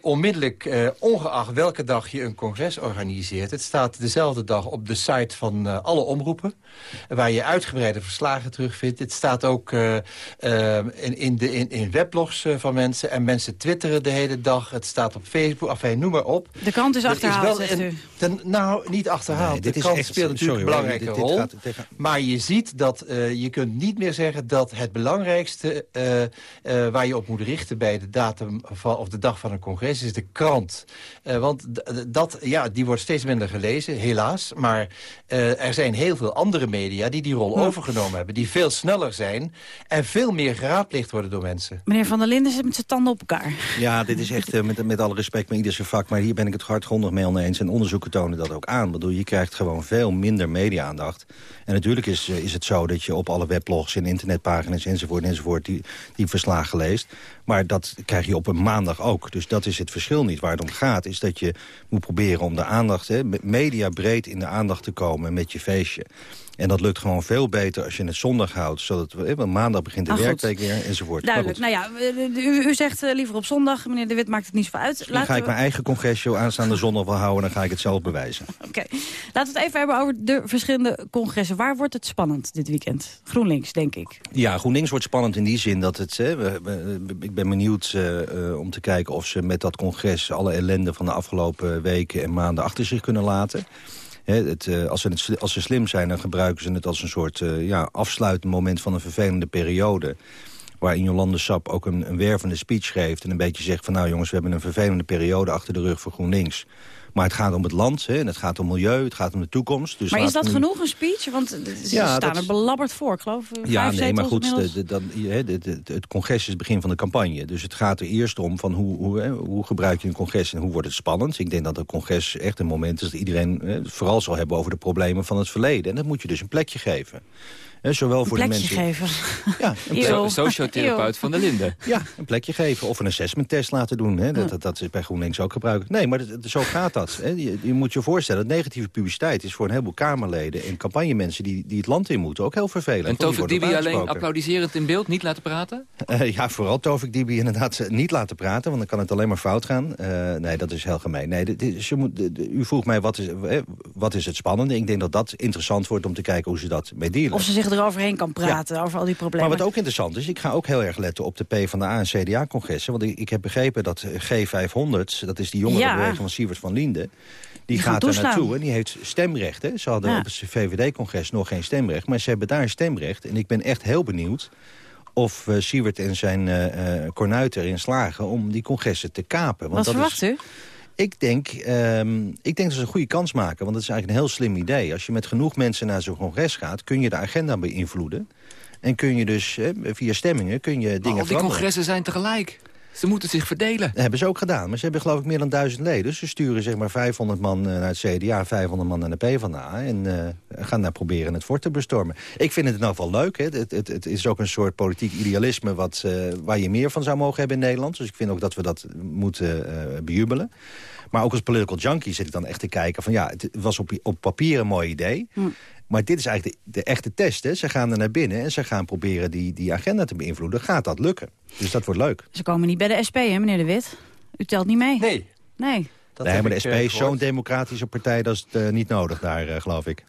onmiddellijk, eh, ongeacht welke dag je een congres organiseert... het staat dezelfde dag op de site van eh, alle omroepen... waar je uitgebreide verslagen terugvindt. Het staat ook in, in, de, in, in weblogs van mensen. En mensen twitteren de hele dag. Het staat op Facebook, enfin, noem maar op. De krant is Er achterhaald, wel zegt een- u. ten- nou, niet achterhaald. Nee, dit de is krant echt- speelt natuurlijk sorry, een belangrijke dit- dit rol. tegen- Maar je ziet dat eh, je kunt niet meer zeggen dat het belangrijkste eh, eh, waar je op moet richten bij de datum van, of de dag van een congres is de krant. Eh, want dat, ja, die wordt steeds minder gelezen, helaas. Maar eh, er zijn heel veel andere media die die rol overgenomen hebben. Die veel sneller zijn en veel meer geraadpleegd worden door mensen. Meneer Van der Linden, vinden ze met z'n tanden op elkaar. Ja, dit is echt uh, met, met alle respect met ieder zijn vak. Maar hier ben ik het hardgrondig mee oneens. En onderzoeken tonen dat ook aan. Ik bedoel, je krijgt gewoon veel minder media-aandacht. En natuurlijk is, uh, is het zo dat je op alle weblogs en internetpagina's enzovoort enzovoort die, die verslagen leest. Maar dat krijg je op een maandag ook. Dus dat is het verschil niet. Waar het om gaat is dat je moet proberen om de aandacht... Hè, media breed in de aandacht te komen met je feestje. En dat lukt gewoon veel beter als je het zondag houdt. Zodat we, want maandag begint de ah, werkweek weer enzovoort. Duidelijk. Nou ja, u, u zegt uh, liever op zondag. Meneer De Wit maakt het niet zo uit. Dan ga ik mijn eigen congresje aanstaande zondag wel houden. Dan ga ik het zelf bewijzen. Oké. Laten we het even hebben over de verschillende congressen. Waar wordt het spannend dit weekend? GroenLinks, denk ik. Ja, GroenLinks wordt spannend in die zin dat het... Hè, we, ik ben benieuwd uh, om te kijken of ze met dat congres... alle ellende van de afgelopen weken en maanden achter zich kunnen laten het, uh, als, ze als, slim zijn, dan gebruiken ze het als een soort uh, ja, afsluitend moment van een vervelende periode waarin Jolande Sap ook een, een wervende speech geeft... en een beetje zegt van nou jongens, we hebben een vervelende periode achter de rug voor GroenLinks. Maar het gaat om het land, hè, en het gaat om milieu, het gaat om de toekomst. Dus maar is dat genoeg een speech? Want ze ja, staan er belabberd voor, ik geloof Ja, nee, maar goed, de, de, dan, het congres is het begin van de campagne. Dus het gaat er eerst om van hoe, hoe, hè, hoe gebruik je een congres en hoe wordt het spannend. Ik denk dat een congres echt een moment is dat iedereen hè, vooral zal hebben over de problemen van het verleden. En dat moet je dus een plekje geven zowel voor de mensen... geven. Ja, een sociotherapeut van de Linde. Ja, een plekje geven of een assessment test laten doen. Hè. Dat, dat, dat, is bij GroenLinks ook gebruikt. Nee, maar zo gaat dat. Hè. Je, je, moet je voorstellen, dat negatieve publiciteit is voor een heleboel Kamerleden... en campagnemensen die, die het land in moeten ook heel vervelend. En Tovik Dibi alleen applaudiserend in beeld, niet laten praten? Uh, ja, vooral Tovik Dibi inderdaad niet laten praten, want dan kan het alleen maar fout gaan. Uh, nee, dat is heel gemeen. Nee, dit, je moet, u vroeg mij, wat is, wat is het spannende? Ik denk dat dat interessant wordt om te kijken hoe ze dat mee dealen. Of ze zich eroverheen kan praten, over al die problemen. Maar wat ook interessant is, ik ga ook heel erg letten op de P van de A en CDA-congressen. Want ik, ik, heb begrepen dat G500, dat is die jongere ja. van Sievert van Linden... Die, gaat daar naartoe en die heeft stemrecht. Hè. Ze hadden op het VVD-congres nog geen stemrecht. Maar ze hebben daar stemrecht. En ik ben echt heel benieuwd of uh, Siewert en zijn uh, kornuit erin slagen... om die congressen te kapen. Want Wat verwacht u? Ik denk, um, ik denk dat ze een goede kans maken. Want het is eigenlijk een heel slim idee. Als je met genoeg mensen naar zo'n congres gaat... kun je de agenda beïnvloeden. En kun je dus via stemmingen kun je dingen al die congressen zijn tegelijk. Ze moeten zich verdelen. Dat hebben ze ook gedaan. Maar ze hebben geloof ik meer dan duizend leden. Ze sturen zeg maar 500 man eh, naar het CDA, 500 man naar de PvdA. En uh, gaan daar proberen het fort te bestormen. Ik vind het in ieder geval leuk. Hè. Het, het, het, is ook een soort politiek idealisme wat, uh, waar je meer van zou mogen hebben in Nederland. Dus ik vind ook dat we dat moeten uh, bejubelen. Maar ook als political junkie zit ik dan echt te kijken van ja, het was op, op papier een mooi idee. Hm. Maar dit is eigenlijk de, de, echte test. Hè. Ze gaan er naar binnen en ze gaan proberen die, die agenda te beïnvloeden. Gaat dat lukken? Dus dat wordt leuk. Ze komen niet bij de SP, hè, meneer De Wit? U telt niet mee? Nee. Nee. Dat nee, maar de SP is eh, zo'n democratische partij, dat is het, uh, niet nodig daar, uh, geloof ik.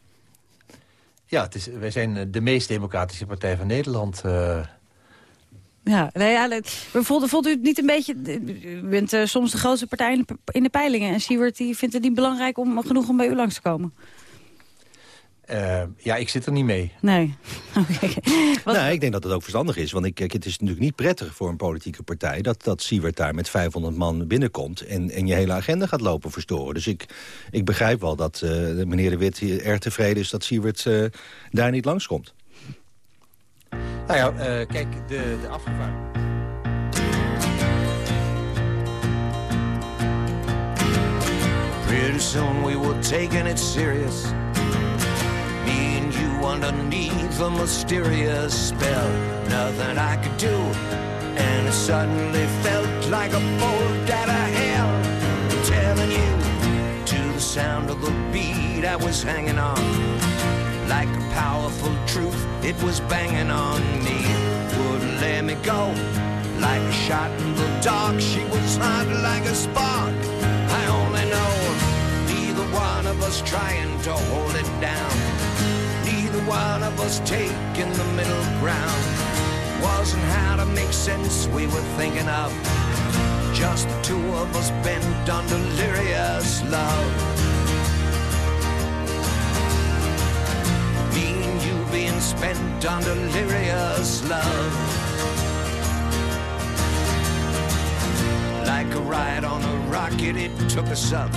Ja, het is, wij zijn de meest democratische partij van Nederland. Uh... Ja, nou ja, voelt, voelt u het niet een beetje... U bent uh, soms de grootste partij in de, in de peilingen... en Siewert die vindt het niet belangrijk om genoeg om bij u langs te komen. Uh, ja, ik zit er niet mee. Nee. Wat... Nou, ik denk dat het ook verstandig is. Want ik, kijk, het is natuurlijk niet prettig voor een politieke partij... dat, dat Siewert daar met 500 man binnenkomt... En, en je hele agenda gaat lopen verstoren. Dus ik, ik begrijp wel dat uh, meneer De Wit erg tevreden is... dat Siewert uh, daar niet langskomt. Nou ja, kijk, de, de afgevaardigden... Pretty soon we were taking it serious underneath a mysterious spell. Nothing I could do, and it suddenly felt like a bolt out of hell. Telling you to the sound of the beat I was hanging on. Like a powerful truth, it was banging on me. Wouldn't let me go. Like a shot in the dark, she was hot like a spark. I only know neither one of us trying to hold it down one of us taking the middle ground. Wasn't how to make sense we were thinking of. Just the two of us bent on delirious love. Me and you being spent on delirious love. Like a ride on a rocket, it took us up.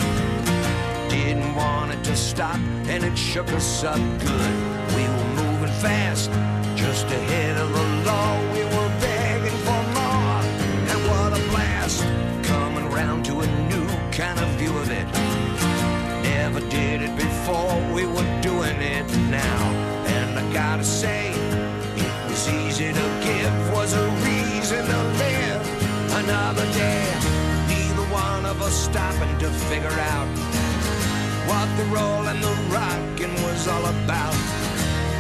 Didn't want it to stop, and it shook us up good. We were moving fast, just ahead of the law. We were begging for more, and what a blast! Coming round to a new kind of view of it. Never did it before, we were doing it now. And I gotta say, it was easy to give, was a reason to live another day. Neither one of us stopping to figure out what the roll and the rocking was all about.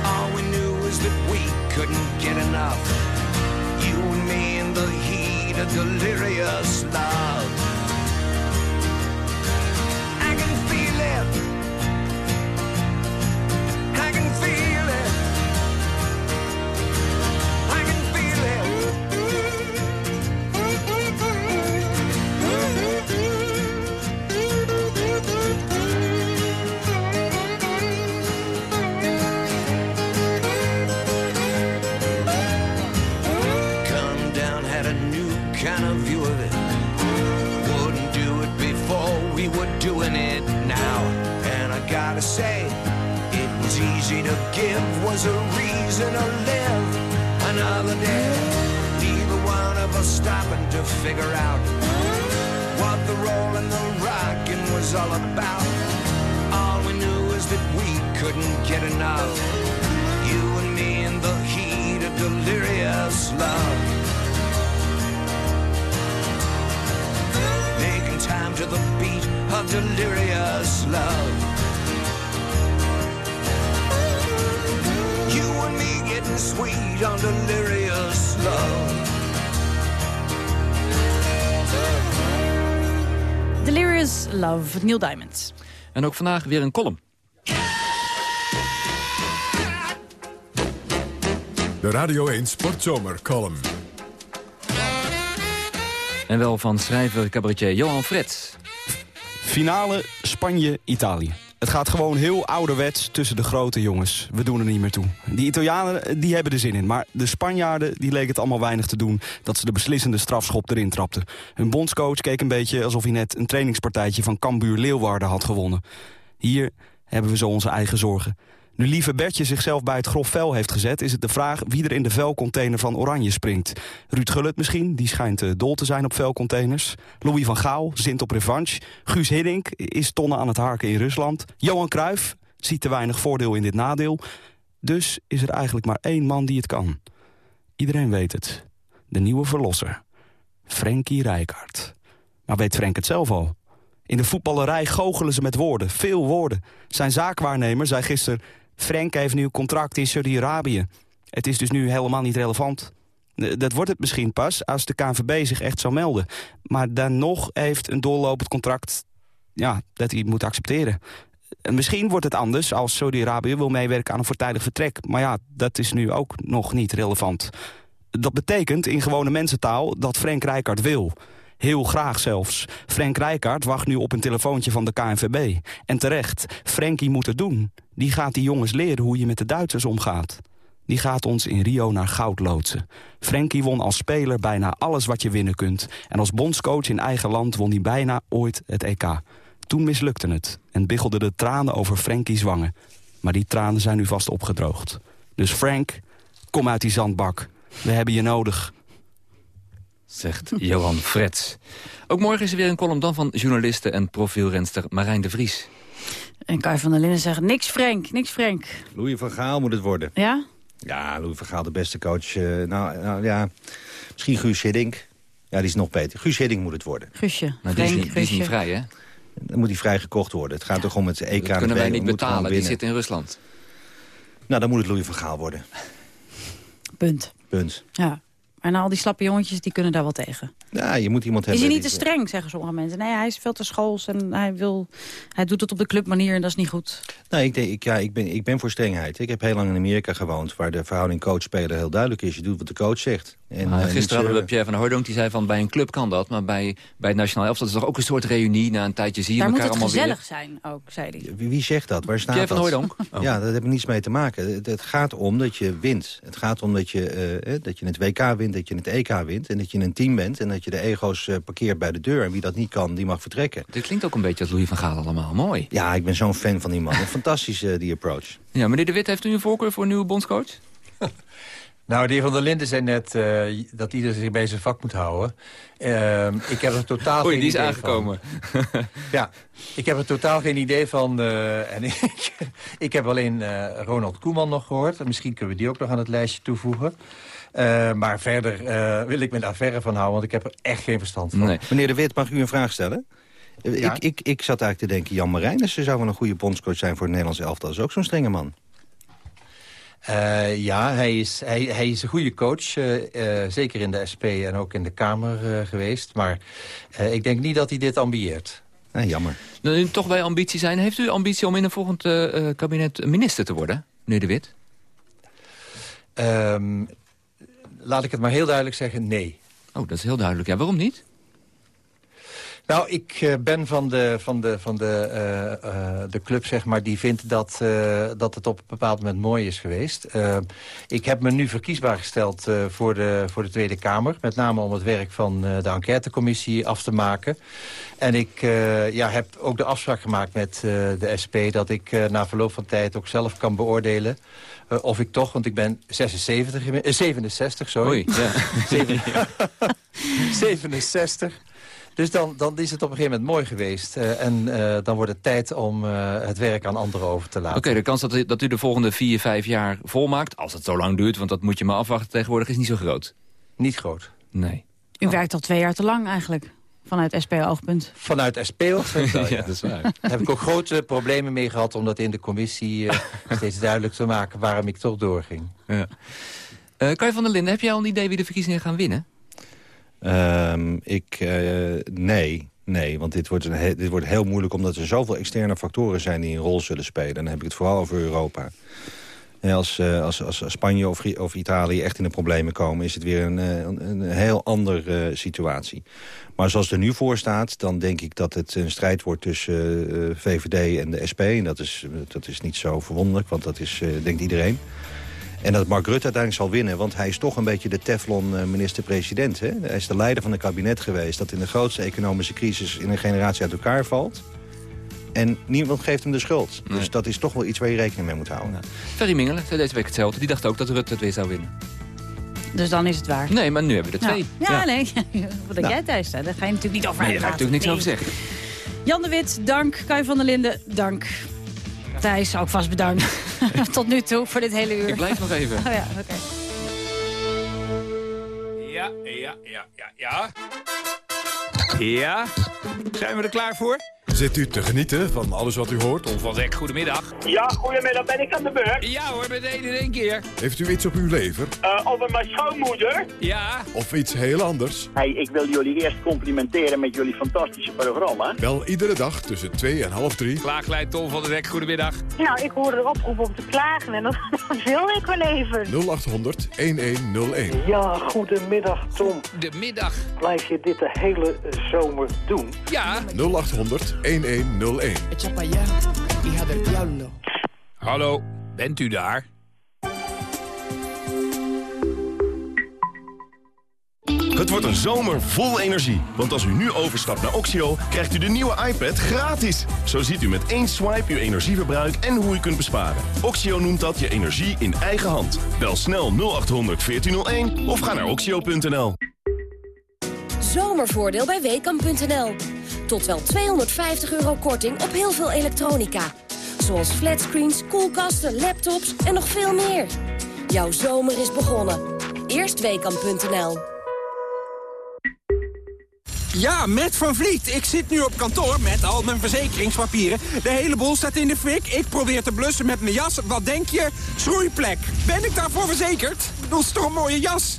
All we knew was that we couldn't get enough. You and me in the heat of delirious love. Doing it now. And I gotta say, it was easy to give, was a reason to live another day. Neither one of us stopping to figure out what the roll and the rocking was all about. All we knew is that we couldn't get enough. You and me in the heat of delirious love. To the beat of delirious love. You and me getting sweet on delirious love. Delirious Love, Neil Diamond. En ook vandaag weer een column. De Radio 1 Sportzomer column. En wel van schrijver cabaretier Johan Frets. Finale Spanje-Italië. Het gaat gewoon heel ouderwets tussen de grote jongens. We doen er niet meer toe. Die Italianen die hebben er zin in. Maar de Spanjaarden die leken het allemaal weinig te doen... dat ze de beslissende strafschop erin trapten. Hun bondscoach keek een beetje alsof hij net een trainingspartijtje... van Cambuur Leeuwarden had gewonnen. Hier hebben we zo onze eigen zorgen. Nu lieve Bertje zichzelf bij het grof vel heeft gezet... is het de vraag wie er in de vuilcontainer van Oranje springt. Ruud Gullit misschien, die schijnt eh, dol te zijn op vuilcontainers. Louis van Gaal zint op revanche. Guus Hiddink is tonnen aan het harken in Rusland. Johan Cruijff ziet te weinig voordeel in dit nadeel. Dus is er eigenlijk maar één man die het kan. Iedereen weet het. De nieuwe verlosser. Frenkie Rijkaard. Maar weet Frenk het zelf al? In de voetballerij goochelen ze met woorden, veel woorden. Zijn zaakwaarnemer zei gisteren... Frenk heeft nu contract in Saudi-Arabië. Het is dus nu helemaal niet relevant. Dat wordt het misschien pas als de KNVB zich echt zou melden. Maar dan nog heeft een doorlopend contract... ja, dat hij moet accepteren. En Misschien wordt het anders als Saudi-Arabië wil meewerken aan een voortijdig vertrek. Maar ja, dat is nu ook nog niet relevant. Dat betekent in gewone mensentaal dat Frank Rijkaard wil. Heel graag zelfs. Frank Rijkaard wacht nu op een telefoontje van de KNVB. En terecht, Frankie moet het doen. Die gaat die jongens leren hoe je met de Duitsers omgaat. Die gaat ons in Rio naar goud loodsen. Frankie won als speler bijna alles wat je winnen kunt. En als bondscoach in eigen land won hij bijna ooit het EK. Toen mislukte het en biggelden de tranen over Frankie's wangen. Maar die tranen zijn nu vast opgedroogd. Dus Frank, kom uit die zandbak. We hebben je nodig. Zegt Johan Frets. Ook morgen is er weer een column dan van journaliste en profielrenster Marijn de Vries. En Kai van der Linden zegt, niks Frank, niks Frank. Louis van Gaal moet het worden. Ja? Ja, Louis van Gaal de beste coach. eh, nou, nou ja, misschien Guus Hiddink. Ja, die is nog beter. Guus Hiddink moet het worden. Guusje, Maar die is, niet, die is niet vrij, hè? Dan moet hij vrij gekocht worden. Het gaat toch om het EK. Dat kunnen wij niet betalen, die zit in Rusland. Nou, dan moet het Louis van Gaal worden. Punt. Punt. Ja. En al die slappe jongetjes, die kunnen daar wel tegen. Ja, je moet iemand Is hebben... hij niet te streng, zeggen sommige mensen. Nee, hij is veel te schools en hij, wil, hij doet het op de clubmanier en dat is niet goed. Nou, ik, denk, ik, ja, ik, ben, ik ben voor strengheid. Ik heb heel lang in Amerika gewoond... waar de verhouding coach-speler heel duidelijk is. Je doet wat de coach zegt. En, Maar eh, gisteren hadden we zeuren. Pierre van Hooydonk, die zei van bij een club kan dat. Maar bij, bij het Nationaal Elftal is het toch ook een soort reunie. Na een tijdje zie je Daar moet elkaar het allemaal weer. gezellig zijn ook, zei hij. Wie, wie zegt dat? Waar staat Pierre van? Oh. Ja, dat heeft er niets mee te maken. Het, het gaat om dat je wint. Het gaat om dat je, eh, eh, dat je het WK wint, dat je het EK wint... en dat je een team bent en dat je de ego's eh, parkeert bij de deur. En wie dat niet kan, die mag vertrekken. Dit klinkt ook een beetje als Louis van Gaal allemaal. Mooi. Ja, ik ben zo'n fan van die man. Een fantastisch, eh, die approach. Ja, meneer De Wit, heeft u een voorkeur voor een nieuwe bondscoach? Nou, de heer Van der Linden zei net uh, dat ieder zich bij zijn vak moet houden. Uh, ik heb er totaal geen die is idee aangekomen. Van. ja, ik heb er totaal geen idee van. Uh, en ik, ik heb alleen Ronald Koeman nog gehoord. Misschien kunnen we die ook nog aan het lijstje toevoegen. maar verder wil ik me daar verre van houden, want ik heb er echt geen verstand van. Nee. Meneer De Wit, mag u een vraag stellen? Ja. Ik, ik, ik zat eigenlijk te denken, Jan Marijnissen zou wel een goede bondscoach zijn voor het Nederlands elftal. Dat is ook zo'n strenge man. Uh, ja, hij is, hij, hij is een goede coach. Uh, uh, zeker in de SP en ook in de Kamer geweest. Maar ik denk niet dat hij dit ambieert. Nee, jammer. Nu toch bij ambitie zijn. Heeft u ambitie om in een volgend kabinet minister te worden, meneer De Wit? Um, laat ik het maar heel duidelijk zeggen, nee. Oh, dat is heel duidelijk. Ja, waarom niet? Nou, ik uh, ben van de, van de, van de, uh, uh, de club zeg maar, die vindt dat, dat het op een bepaald moment mooi is geweest. ik heb me nu verkiesbaar gesteld voor, de, voor de Tweede Kamer. Met name om het werk van de enquêtecommissie af te maken. En ik ja, heb ook de afspraak gemaakt met de SP... dat ik na verloop van tijd ook zelf kan beoordelen... of ik toch, want ik ben 76, 67, sorry. Oei, ja. 67. Dus dan, dan is het op een gegeven moment mooi geweest. Uh, en uh, dan wordt het tijd om uh, het werk aan anderen over te laten. Oké, okay, de kans dat u, dat u de volgende vier, vijf jaar volmaakt... als het zo lang duurt, want dat moet je maar afwachten tegenwoordig... is niet zo groot. Niet groot. Nee. U werkt al twee jaar te lang eigenlijk. Vanuit SP-oogpunt. Vanuit SP-oogpunt, ja, ja, dat is waar. Daar heb ik ook grote problemen mee gehad... om dat in de commissie steeds duidelijk te maken... waarom ik toch doorging. Ja. Kai van der Linden, heb jij al een idee wie de verkiezingen gaan winnen? Um, ik, uh, nee, nee, want dit wordt, een dit wordt heel moeilijk... omdat er zoveel externe factoren zijn die een rol zullen spelen. Dan heb ik het vooral over Europa. En als, uh, als, als Spanje of, Italië echt in de problemen komen... is het weer een, een, een heel andere situatie. Maar zoals het er nu voor staat, dan denk ik dat het een strijd wordt... tussen VVD en de SP. En dat is, dat is niet zo verwonderlijk, want dat is, denkt iedereen. En dat Mark Rutte uiteindelijk zal winnen. Want hij is toch een beetje de teflon minister-president. Hij is de leider van een kabinet geweest... dat in de grootste economische crisis in een generatie uit elkaar valt. En niemand geeft hem de schuld. Nee. Dus dat is toch wel iets waar je rekening mee moet houden. Ja. Ferry Mingelen zei deze week hetzelfde. Die dacht ook dat Rutte het weer zou winnen. Dus dan is het waar. Nee, maar nu hebben we er twee. Ja, ja, nee. Wat nou. jij thuis staat, daar ga je natuurlijk niet over Nee, daar ga ik natuurlijk niks over zeggen. Jan de Wit, dank. Kai van der Linden, dank. Thijs, ook vast bedankt. Tot nu toe, voor dit hele uur. Ik blijf nog even. Oh ja, oké. Okay. Ja, ja, ja, ja, ja. Ja, zijn we er klaar voor? Zit u te genieten van alles wat u hoort? Tom van Dek, goedemiddag. Ja, goedemiddag. Ben ik aan de beurt? Ja hoor, meteen in één keer. Heeft u iets op uw lever? Uh, over mijn schoonmoeder? Ja. Of iets heel anders? Hey, ik wil jullie eerst complimenteren met jullie fantastische programma. Wel iedere dag tussen 2 en half 3. Klaaglijn Tom van Dek, goedemiddag. Nou, ik hoorde de oproep om te klagen en dat, dat wil ik wel even. 0800 1101. Ja, goedemiddag Tom. De middag. Blijf je dit de hele zomer doen? Ja. 0800 1101. Hallo, bent u daar? Het wordt een zomer vol energie. Want als u nu overstapt naar Oxio, krijgt u de nieuwe iPad gratis. Zo ziet u met één swipe uw energieverbruik en hoe u kunt besparen. Oxio noemt dat je energie in eigen hand. Bel snel 0800 1401 of ga naar oxio.nl. Zomervoordeel bij Weekamp.nl. Tot wel 250 euro korting op heel veel elektronica. Zoals flatscreens, koelkasten, laptops en nog veel meer. Jouw zomer is begonnen. Eerstweekam.nl Ja, met Van Vliet. Ik zit nu op kantoor met al mijn verzekeringspapieren. De hele boel staat in de fik. Ik probeer te blussen met mijn jas. Wat denk je? Schroeiplek. Ben ik daarvoor verzekerd? Bedoel, is toch een mooie jas?